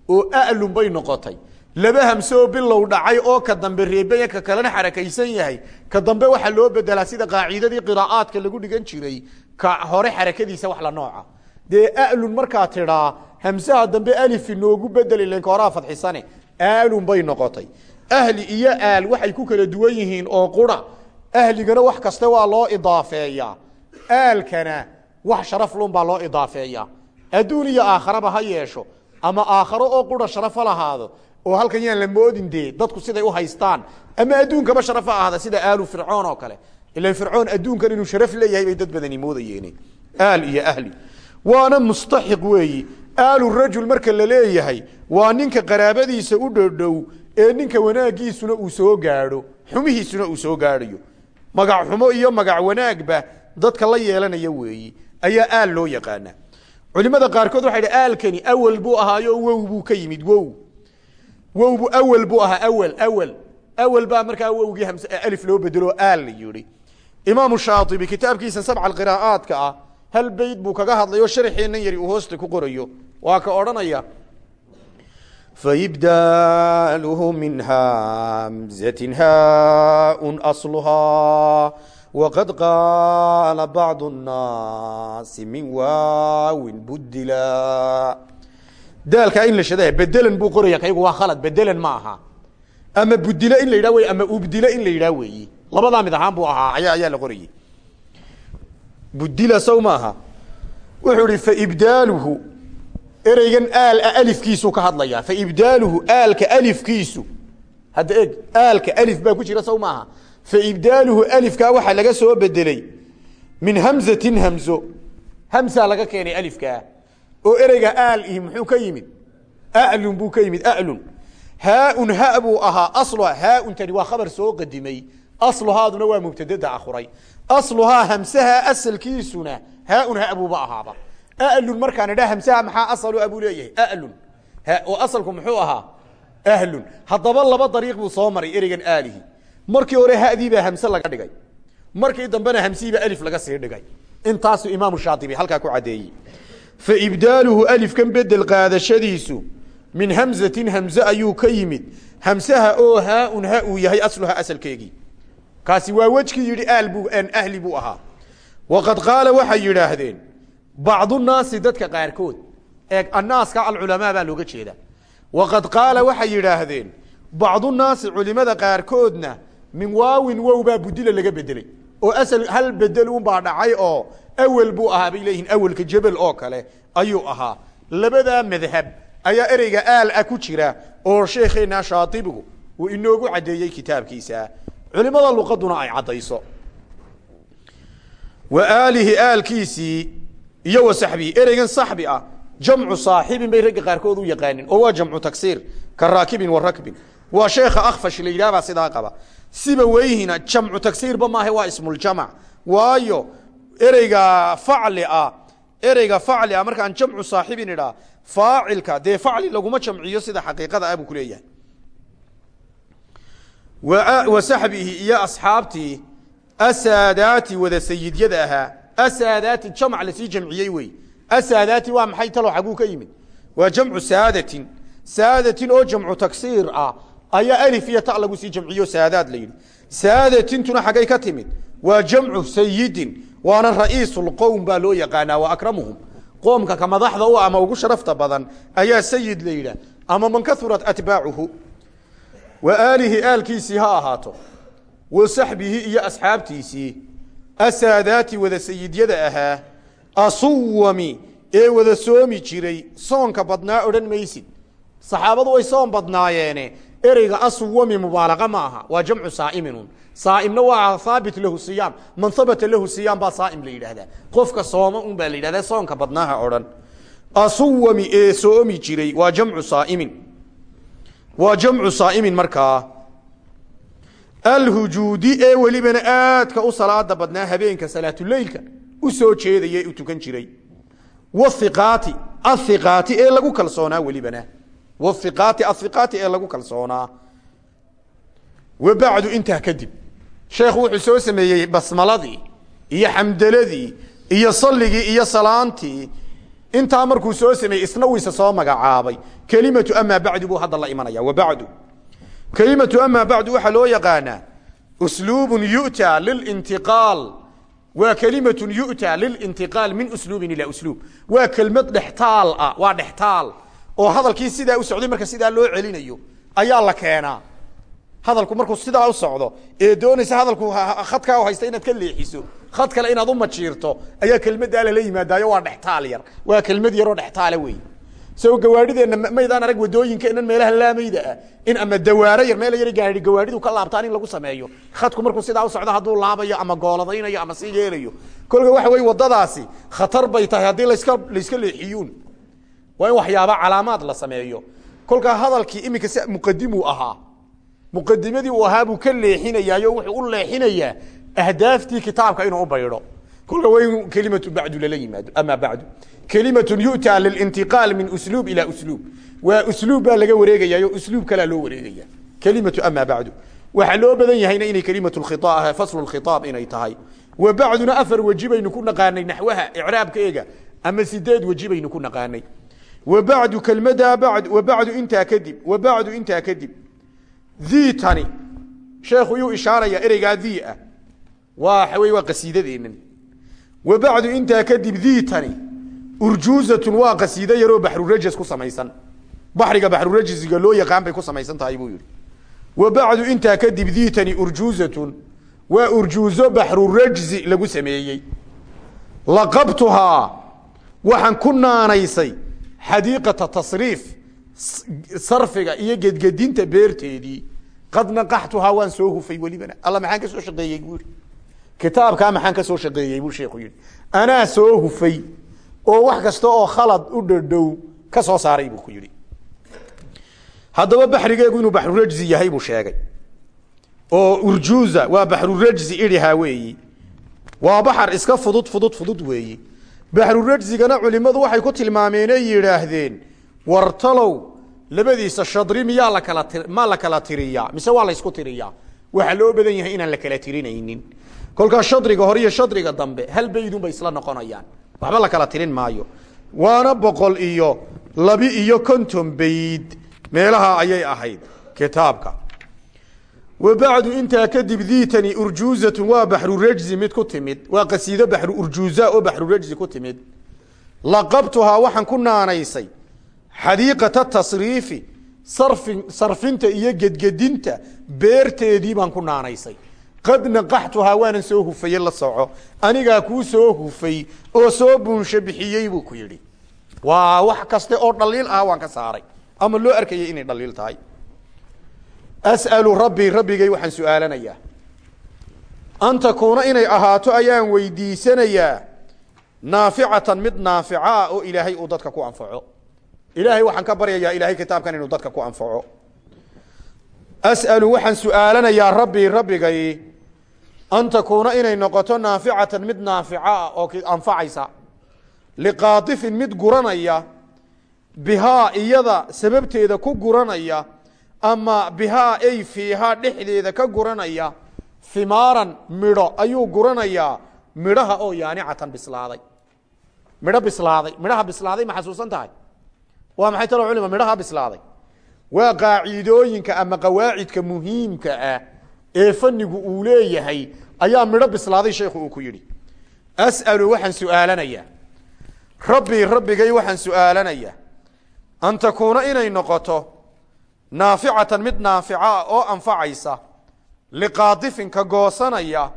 oo alun bay noqotay laba hamse bilow dhacay oo ka dambe reebaya ka kalena xarakaysan yahay. Ka dambe waxaa loo bedelaa sida qaacidadii qiraa'aadka lagu dhigan jiray. Ka hore xarakadiisa wax la nooca. Dee alun markaa tidhaa hamsaha dambe alif inoogu bedeli lenka horaa fadxisane aalun bay noqotay. Ahli iyo aal waxay ku kala duwan yihiin oo qura. Ahligana wax kaste waa loo idaafeeyaa. Aalkana wax sharaf lun baa loo idaafeeyaa. Adduun iyo aakharaba ha yeesho. Ama aakharo oo qura sharaf ha lahaado oo halkan yaan la moodin dee dadku siday u haystaan. Ama adduunkaba sharaf ha ahaada sida aalu fircoon oo kale. Ila fircoon adduunkan inuu sharaf leeyahay bay dad badani moodayeen aal iyo ahli. Waana mustaxiq weeyi. Aalu rajul marka la leeyahay waa ninka qaraabadiisa u dhowdhow ee ninka wanaagiisuna uu soo gaadho xumihiisuna uu soo gaadhayo. Magac xumo iyo magac wanaagba dadka la yeelanaya weeyi ayaa aal loo yaqaana culimada qaarkood waxay dhi aalkani awal buu ahaayo wow buu ka yimid wow wow bu awal buu ahaa awal awal awal baa markaa wowgii hams alif loo bedelo aal la yihi imaamu shaatibi kitaabkiisa sabca qiraa'aadka ah hal beyd buu kaga hadlayo sharxeennan yari uu hoosta ku qorayo. Waa ka odhanaya faibdaaluhu min hamzatin haun asluhaa wqad qaala bacd الnaasi min waawin budila daalkaa in la shada bedelan buu qoraya kaygu waa khalad bedelan ma aha. Ama budilo in la yidhah wey ama ubdilo in la yidhah weeyi labadaa mid ahaan buu ahaa aya ayaa la qorayey budila sow maaha wuxuu ihi faibdaaluhu ereygan aal a alifkiisuu ka hadlayaa. Faibdaaluhu aalka alifkiisu. Hadda eg aalka alif baa ku jira sow maaha faibdaaluhu alifkaa waxaa laga soo bedelay min hamzatin hamzo. Hamsaa laga keenay alifkaa oo ereyga aal ihi muxuu ka yimid? Alun buu ka yimid alun. Haaun ha buu ahaa asluha haaun waa khabar soo qadimay. Asluhaaduna waa mubtadada akhuray asluhaa hamsaha asalkiisuna haaun ha buuba ahaaba. Alun markaan idha hamsaha maxaa asalu abuu leeyahay? Alun. Oo asalku muxuu ahaa? Ahlun haddaba laba dariiq buu soo maray ereygan aalihi markii hore haddii baa hamse laga dhigay. Markii dambena hamsihiiba alif laga sii dhigay. Intaasuu imaamu shaatibi halkaa ku caddeeyey fa ibdaaluhu alifkan bedel qaadashadiisu min hamzatin hamze ayuu ka yimid hamsaha oo haaun ha uu yahay asluha asalkeegii kaasi waa wejkii yidhi aal buu ahli buu ahaa waqad qaala waxay yidhaahdeen bacdunaasi dadka qaarkood eeg annaaska alculamaa baa looga jeeda waqad qaala waxay yidhaahdeen bacdunaasi culimada qaarkoodna min waawin wow baa budila laga bedelay oo asal hal bedel unbaa dhacay oo awel buu ahaa bay leeyihiin awelka jebel oo kale ayuu ahaa. Labadaa madhab ayaa ereyga aal ah ku jira oo sheekheena shaatibigu uu inoogu caddeeyey kitaabkiisa. Culimada luqaduna ay caddayso. Wa aalihi aalkiisii iyo wa saxbihi ereygan saxbi ah jamcu saaxibin bay ragga qaarkood u yaqaanin oo waa jamcu taksiir ka raakibin wa rakbin. Waa sheekha akfash la yidhahbaa sidaa qaba siba weyhina jamcu tagsiirba maaha waa ismuljamac waayo ereyga facli ah ereyga facli ah markaan jamcu saaxibin idhaa faacilka dee facli laguma jamciyo sida xaqiiqada ah buu kuleeyahay wa saxbihi iyo asxaabtii asaadaati wada sayidyada ahaa. Asaadaati jamc la sii jamciyey wey. Asaadaati waa maxay? Talo xaguu ka yimid. Waa jamcu saadatin. Saadatin oo jamcu taksiir ah ayaa alif iyo ta lagu sii jamciyo saadaad la yidhi. Saadatintuna xaggay ka timid waa jamcu sayidin waana ra'iisulqowm baa loo yaqaanaa wa akramuhum. Qoomka ka madaxda u ama ugu sharafta badan ayaa sayid la yidhaah ama man kaurat atbaacuhu. Wa aalihi aalkiisii ha ahaato. Wa saxbihi iyo asxaabtiisii. Asaadaati wada sayidyada ahaa asuwami ee wada soomi jiray soonka badnaa odhan maysid. Saxaabadu way soon badnaayeene ereyga aswami mubaalaqa ma aha waa jamcu saaiminun saaimna waa haabit lahu siyaam. Man habata lahu siyaam baa saaim la yidhaahdaa. Qofka sooma un baa la yidhahdaa soonka badnaaha odhan. Asuwami ee soomi jiray waa jamcu saaimin. Waa jamcu saaimin markaa. Alhujuudi ee welibana aadka u salaada badnaa habeenka salaatuleylka u soo jeedaya u tukan jiray. Waiqaati aiqaati ee lagu kalsoonaa welibana. Waiqaati aiqaati ee lagu kalsoonaa. Wa intaa kadib sheekhu wuxuu soo sameeyey basmaladii iyo xamdaladii iyo salligii iyo salaantii. Intaa markuu soo sameeyey isna wiisa soo magacaabay. Kelimatu amaa bacdu buu hadda la imanaya wa bacdu. Kelimatu amaa bacdu waxaa loo yaqaanaa usluubun yu'taa lilintiqaal. Waa kelimatun yu'taa lilintiqaal min usluubin ilaa usluub waa kelmad dhextaal ah waa oo hadalkii sidaa u socday marka sidaa loo celinayo ayaa la keenaa hadalku markuu sidaa u socdo ee doonaysa hadalku khadkaa haysta inaad ka leexiso khad kale inaad u majiirto ayaa kelmaddaa lala yimaadaayo waa dhextaal yar waa kelmad yaroo dhextaala wey so gawaadhideenna maydaan arag wadooyinkeenan meelaha laamayda ah in ama dawaaro yar meel yar gaai gawaadhidu ka laabtaan in lagu sameeyo. Khadku markuu sidaa u socdo hadduu laabayo ama gooladaynayo ama si yeelayo. Kolka waxa wey wadadaasi khatar bay tahay haddii laska layska leexiyuun. Waa in waxyaaba calaamaad la sameeyo. Kolkaa hadalkii iminka si muqadimuu ahaa muqadimadii uu ahaa buu ka leexinayaayo wuxuu u leexinayaa ahdaaftii kitaabka inuu u baydho kolka waa in kelimatu bacdu lala yimaado ama bacdu. Kelimatun yu'taa lilintiqaal min usluub ilaa usluub waa usluub baa laga wareegayayo usluub kalaa loo wareegaya. Kelimatu ama bacdu. Waxaa loo badan yahayna inay kelimatu khiaa faslu khitaab inay tahay. Wa bacduna afar weji baynu ku naqaanay naxwaha icraabkeega ama sideed weji baynu ku naqaanay. Wa bacdu kelmadaa bacd wa bacdu intaa kadib wa bacdu intaa kadib dii tani sheekhu yuu ishaaraya ereygaa dii ah. Waa waa qasiidadeennan. Wa bacdu intaa kadib dii tani urjuuzatun waa qasiido yaroo baxrurajas ku samaysan. Baxriga baxrurajisiga loo yaqaan bay ku samaysan tahay buu yihi wa bacdu intaa kadib dii tani urjuuzatun waa urjuuzo baxrurajzi lagu sameeyey. Laqabtuhaa waxaan ku naanaysay xadiiqata tasriif sarfiga iyo gedgedinta beerteedii qad naqaxtuhaa waan soo hufay welibana. Alla maxaan ka soo shaqeeyey buu yihi kitaabkaa maxaan ka soo shaqeeyey buu sheekhu yihi anaa soo hufay oo wax kasta oo khalad u dhadhow ka soo saaray buu ku yidhi. Haddaba baxrigeegu inuu baxrurajzi yahay buu sheegay. Oo urjuuza waa baxrurajzi idhihaa weeyi. Waa baxar iska fudud fudud fudud weeyi. Baxrurajzigana culimmadu waxay ku tilmaameenay yidhaahdeen wartalow labadiisa shadri miyaa lakala ti ma la kala tiriyaa mise waa laysku tiriyaa? Waxaa loo badan yahay inaan la kala tirinaynin. Kolkaa shadriga hore iyo shadriga dambe hal baydunbay isla noqonayaan. Waxba la kala tirin maayo. Waana boqol iyo labi iyo konton bayd. Meelaha ayay ahayd kitaabka. Wa bacdu intaa kadib diitani urjuuzatun waa baxrurajzi mid ku timid. Waa qasiido baxru urjuuza oo baxrurajzi ku timid. Laqabtuhaa waxaan ku naanaysay xadiiqata tasriifi sarfin sarfinta iyo gedgedinta beerteedii baan ku naanaysay. Qad naqaxtuhaa waanan soo hufaye la soco. Anigaa kuu soo hufay oo soo buunsho bixiyey buu ku yidhi. Waa wax kaste oo dhaliil ah waan ka saaray. Ama loo arkayay inay dhaliil tahay. As'alu rabbii rabbigay waxaan su'aalanayaa an takuuna inay ahaato ayaan weydiisanayaa naaficatan mid naafica ah oo ilaahay uu dadka ku anfaco ilaahay waxaan ka baryayaa ilaahay kitaabkan inuu dadka ku anfaco. As'alu waxaan su'aalanayaa rabbii rabbigay an takuuna inay noqoto naaficatan mid naafica ah oo anfacaysa. Liqaatifin mid guranaya bihaa iyada sababteeda ku guranaya ama bihaa ay fiihaa dhexdeeda ka guranaya himaaran midho ayuu guranayaa midhaha oo yaanicatan bislaaday. Midho bislaaday midhaha bislaaday ma xasuusan tahay waa maxay talo culima midhaha bislaaday? Waa qaacidooyinka ama qawaacidka muhiimka ah ee fanigu uu leeyahay ayaa midho bislaaday sheekhu uu ku yidhi. As'alu waxaan su'aalanayaa rabbii rabbigay waxaan su'aalanayaa an takuuna inay noqoto naaficatan mid naafica oo anfacaysa liqaadifin ka goosanaya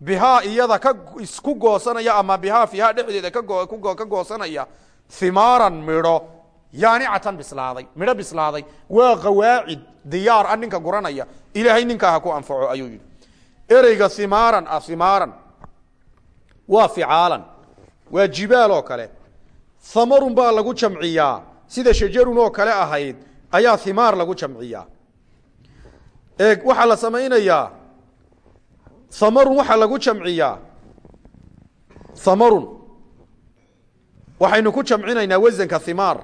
bihaa iyada ka isku goosanaya ama bihaa fiihaa dhexdeeda ka goosanaya himaaran midho yaanicatan bislaaday midho bislaaday. Waa qawaacid diyaar ah ninka guranaya. Ilaahay ninkaa ha ku anfaco ayuu yidhi. Ereyga himaaran ah himaaran waa ficaalan. Waa jibaal oo kale. Hamarun baa lagu jamciyaa. Sida shajarun oo kale ahayd ayaa himaar lagu jamciyaa. Eeg waxaa la samaynayaa. Hamarun waxaa lagu jamciyaa. Hamarun waxaynu ku jamcinaynaa wasanka himaar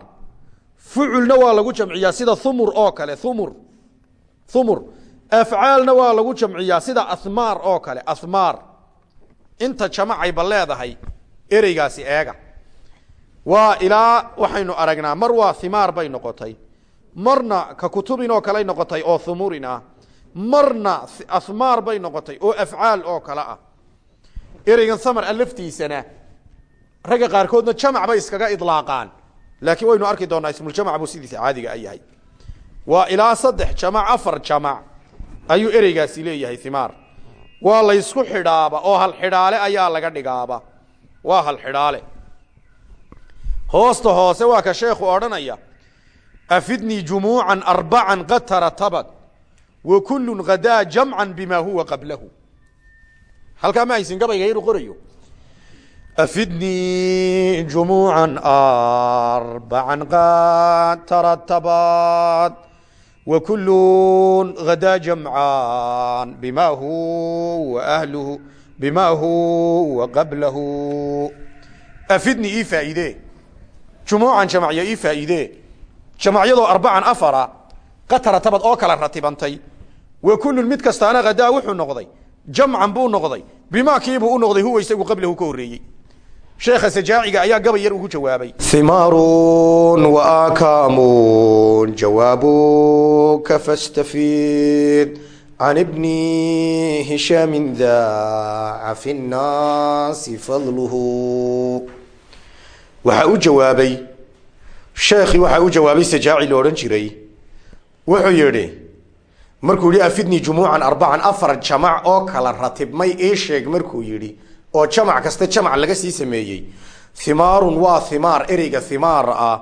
fuculna waa lagu jamciyaa sida humur oo kale humur humur afcaalna waa lagu jamciyaa sida ahmaar oo kale ahmaar inta jamacayba leedahay ereygaasi eega. Waa ilaa waxaynu aragnaa mar waa himaar bay noqotay. Marna ka kutubin kaley noqotay oo humurin ah. Marna ahmaar bay noqotay oo afcaal oo kale ah. Ereygan samar a laftiisana ragga qaarkoodna jamac bay iskaga idlaaqaan laakiin waynu arki doonaa ismuljamac buu sidiisa caadiga a yahay. Waa ilaa saddex jamac afar jamac ayuu ereygaasi leeyahay himaar waa laysku xidhaaba oo hal xidhaale ayaa laga dhigaaba. Waa hal xidhaale. Hoosta hoose waa ka sheekhu odhanaya afidnii jumuucan arbacan qad taratabad wa kullun hadaa jamcan bima huwa qablahu. Halkaa ma haysin gabayga inuu qorayo afidnii jumuucan arbacan qad taratabad wa kullun hadaa jamcan bima huwa ahluhu bima huwa qablahu afidnii ii faa'iide jumuucan jamacya ii faa'iide jamacyadoo arbacan afara qataratabad oo kala ratibantay wa kullun mid kastaana hadaa wuxuu noqday jamcan buu noqday bimaa kiibuu u noqday sheekha sajaaciga ayaa gabay yar ugu jawaabay. Himaarun waakaamun jawaabuka fastafiid can ibni hishaamin daaca fi nnaasi fadluhu. Waxaa u jawaabay sheekhii waxaa u jawaabay sajaaci lo odhan jiray. Wuxuu yidhi markuu yihi afidnii jumuucan arbacan afar jamac oo kala ratibmay ii sheeg markuu yidhi oo jamac kasta jamac laga sii sameeyey. Himaarun waa himaar ereyga himaar ah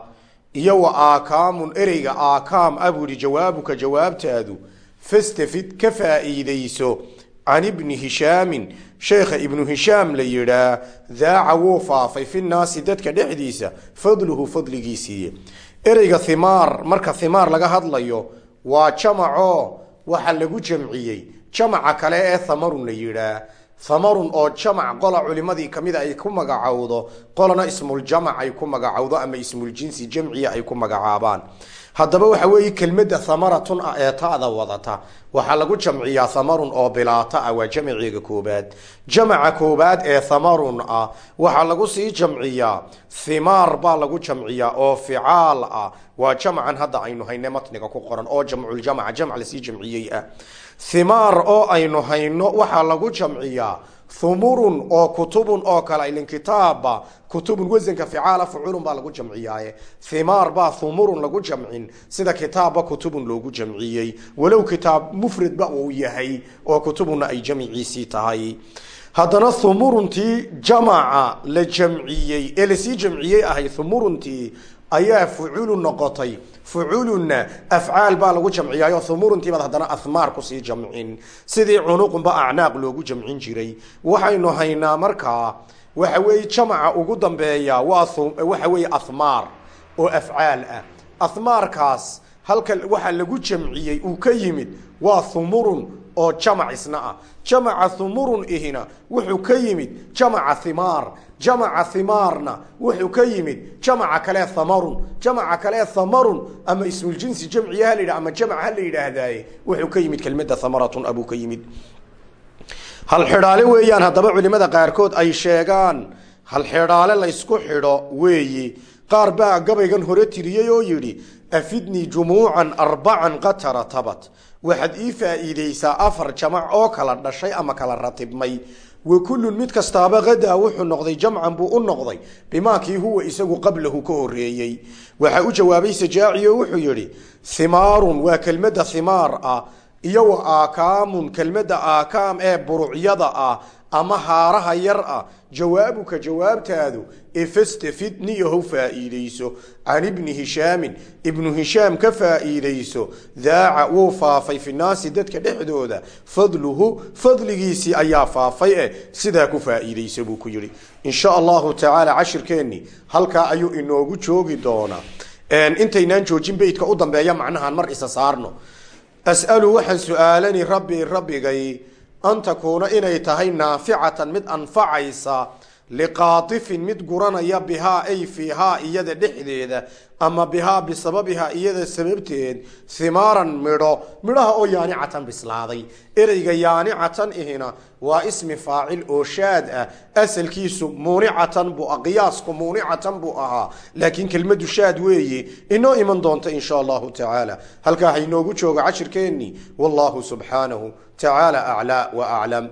iyo wa aakaamun ereyga aakaam ah jawaabuka jawaabtaadu fastafid ka faa'iidayso can ibni hishaamin. Sheekha ibnu hishaam la yidhaa daaca wuu faafay fi naasi dadka dhexdiisa fadluhu fadligiisiiye ereyga himaar marka himaar laga hadlayo waa jamaco waxa lagu jamciyey. Jamaca kale ee hamarun la yidhaa hamarun oo jamac qola culimadii kamida ay ku magacowdo. Qolana ismuljamac ay ku magacowdo ama ismuljinsi jamciya ay ku magacaabaan. Haddaba waxa weeye kelmadda hamaratun ah ee ta'da wadata. Waxaa lagu jamciyaa hamarun oo bilaata ah waa jamaceega koobaad. Jamaca koobaad ee hamarun ah waxaa lagu sii jamciyaa. Himaar baa lagu jamciyaa oo ficaal ah. Waa jamcan hadda aynu hayne matniga ku qoran oo jamculjamca jamc la sii jamciyey ah himaar oo aynu hayno waxaa lagu jamciyaa humurun oo kutubun oo kale ilin kitaabba kutubun wasanka ficaala fuculun baa lagu jamciyaaye. Himaar baa humurun lagu jamcin sida kitaabba kutubun loogu jamciyey. Walow kitaab mufradba uu yahay oo kutubunna ay jamciisii tahay. Haddana humuruntii jamaca la jamciyey ee la sii jamciyey ahay humuruntii ayaa fuculu noqotay. Fuculunna afcaal baa lagu jamciyaayo humuruntiibaad haddana ahmaar ku sii jamcin. Sidii cunuqunba acnaaq loogu jamcin jiray. Waxaynu haynaa markaa waxa weeye jamaca ugu dambeeya waxa weeye ahmaar oo afcaal ah. Ahmaarkaas halka waxa lagu jamciyey uu ka yimid waa humurun oo jamac isna ah. Jamaca humurun ihina wuxuu ka yimid jamaca himaar jamaca himaarna wuxuu ka yimid jamaca kale hamarun jamaca kale hamarun ama ismuljinsi jamciya ha la yidhah ama jamac ha la yidhaahdaaye wuxuu ka yimid kelmadda hamaratun abuu ka yimid. Hal xidhaale weeyaan haddaba culimada qaarkood ay sheegaan hal xidhaale laysku xidho weeyi. Qaar baa gabaygan hore tiriyey oo yidhi afidnii jumuucan arbacan qatara tabat waxaad ii faa'iideysaa afar jamac oo kala dhashay ama kala ratibmay. Wa kullun mid kastaaba qadaa wuxuu noqday jamcan buu u noqday bimaakii huwa isagu qablahu ka horeeyey waxaa u jawaabay sajaaci oo wuxuu yidhi himaarun waa kelmadda himaar ah iyo wa aakaamun kelmadda aakaam ee burucyada ah ama haaraha yar ah jawaabuka jawaabtaadu efastafid niyahow faa'iideyso can ibni hishaamin ibnu hishaam ka faa'iideyso daaca wuu faafay fi naasi dadka dhexdooda. Fadluhu fadligiisii ayaa faafay eh sidaa ku faa'iideyso buu ku yidhi. Insha allahu tacaala cashirkeenni halkaa ayuu inoogu joogi doonaa. Intaynaan joojin beydka u dambeeya macnahaan mar isa saarno. As'alu waxaan su'aalani rabbii rabbigay an takuuna inay tahay naaficatan mid anfacaysa liqaatifin mid guranaya bihaa ay fiihaa iyada dhexdeeda ama bihaa bisababihaa iyada sababteed himaaran midho midhaha oo yaanicatan bislaaday. Ereyga yaanicatan ihina waa ismi faacil oo shaad ah. Asalkiisu muunicatan buu qiyaasku muunicatan buu ahaa. Laakiin kelmadu shaad weeye inoo iman doonta insha allahu tacaala. Halkaa hainoogu jooga cashirkeennii wallahu subxaanahu tacaala aclaa wa aclam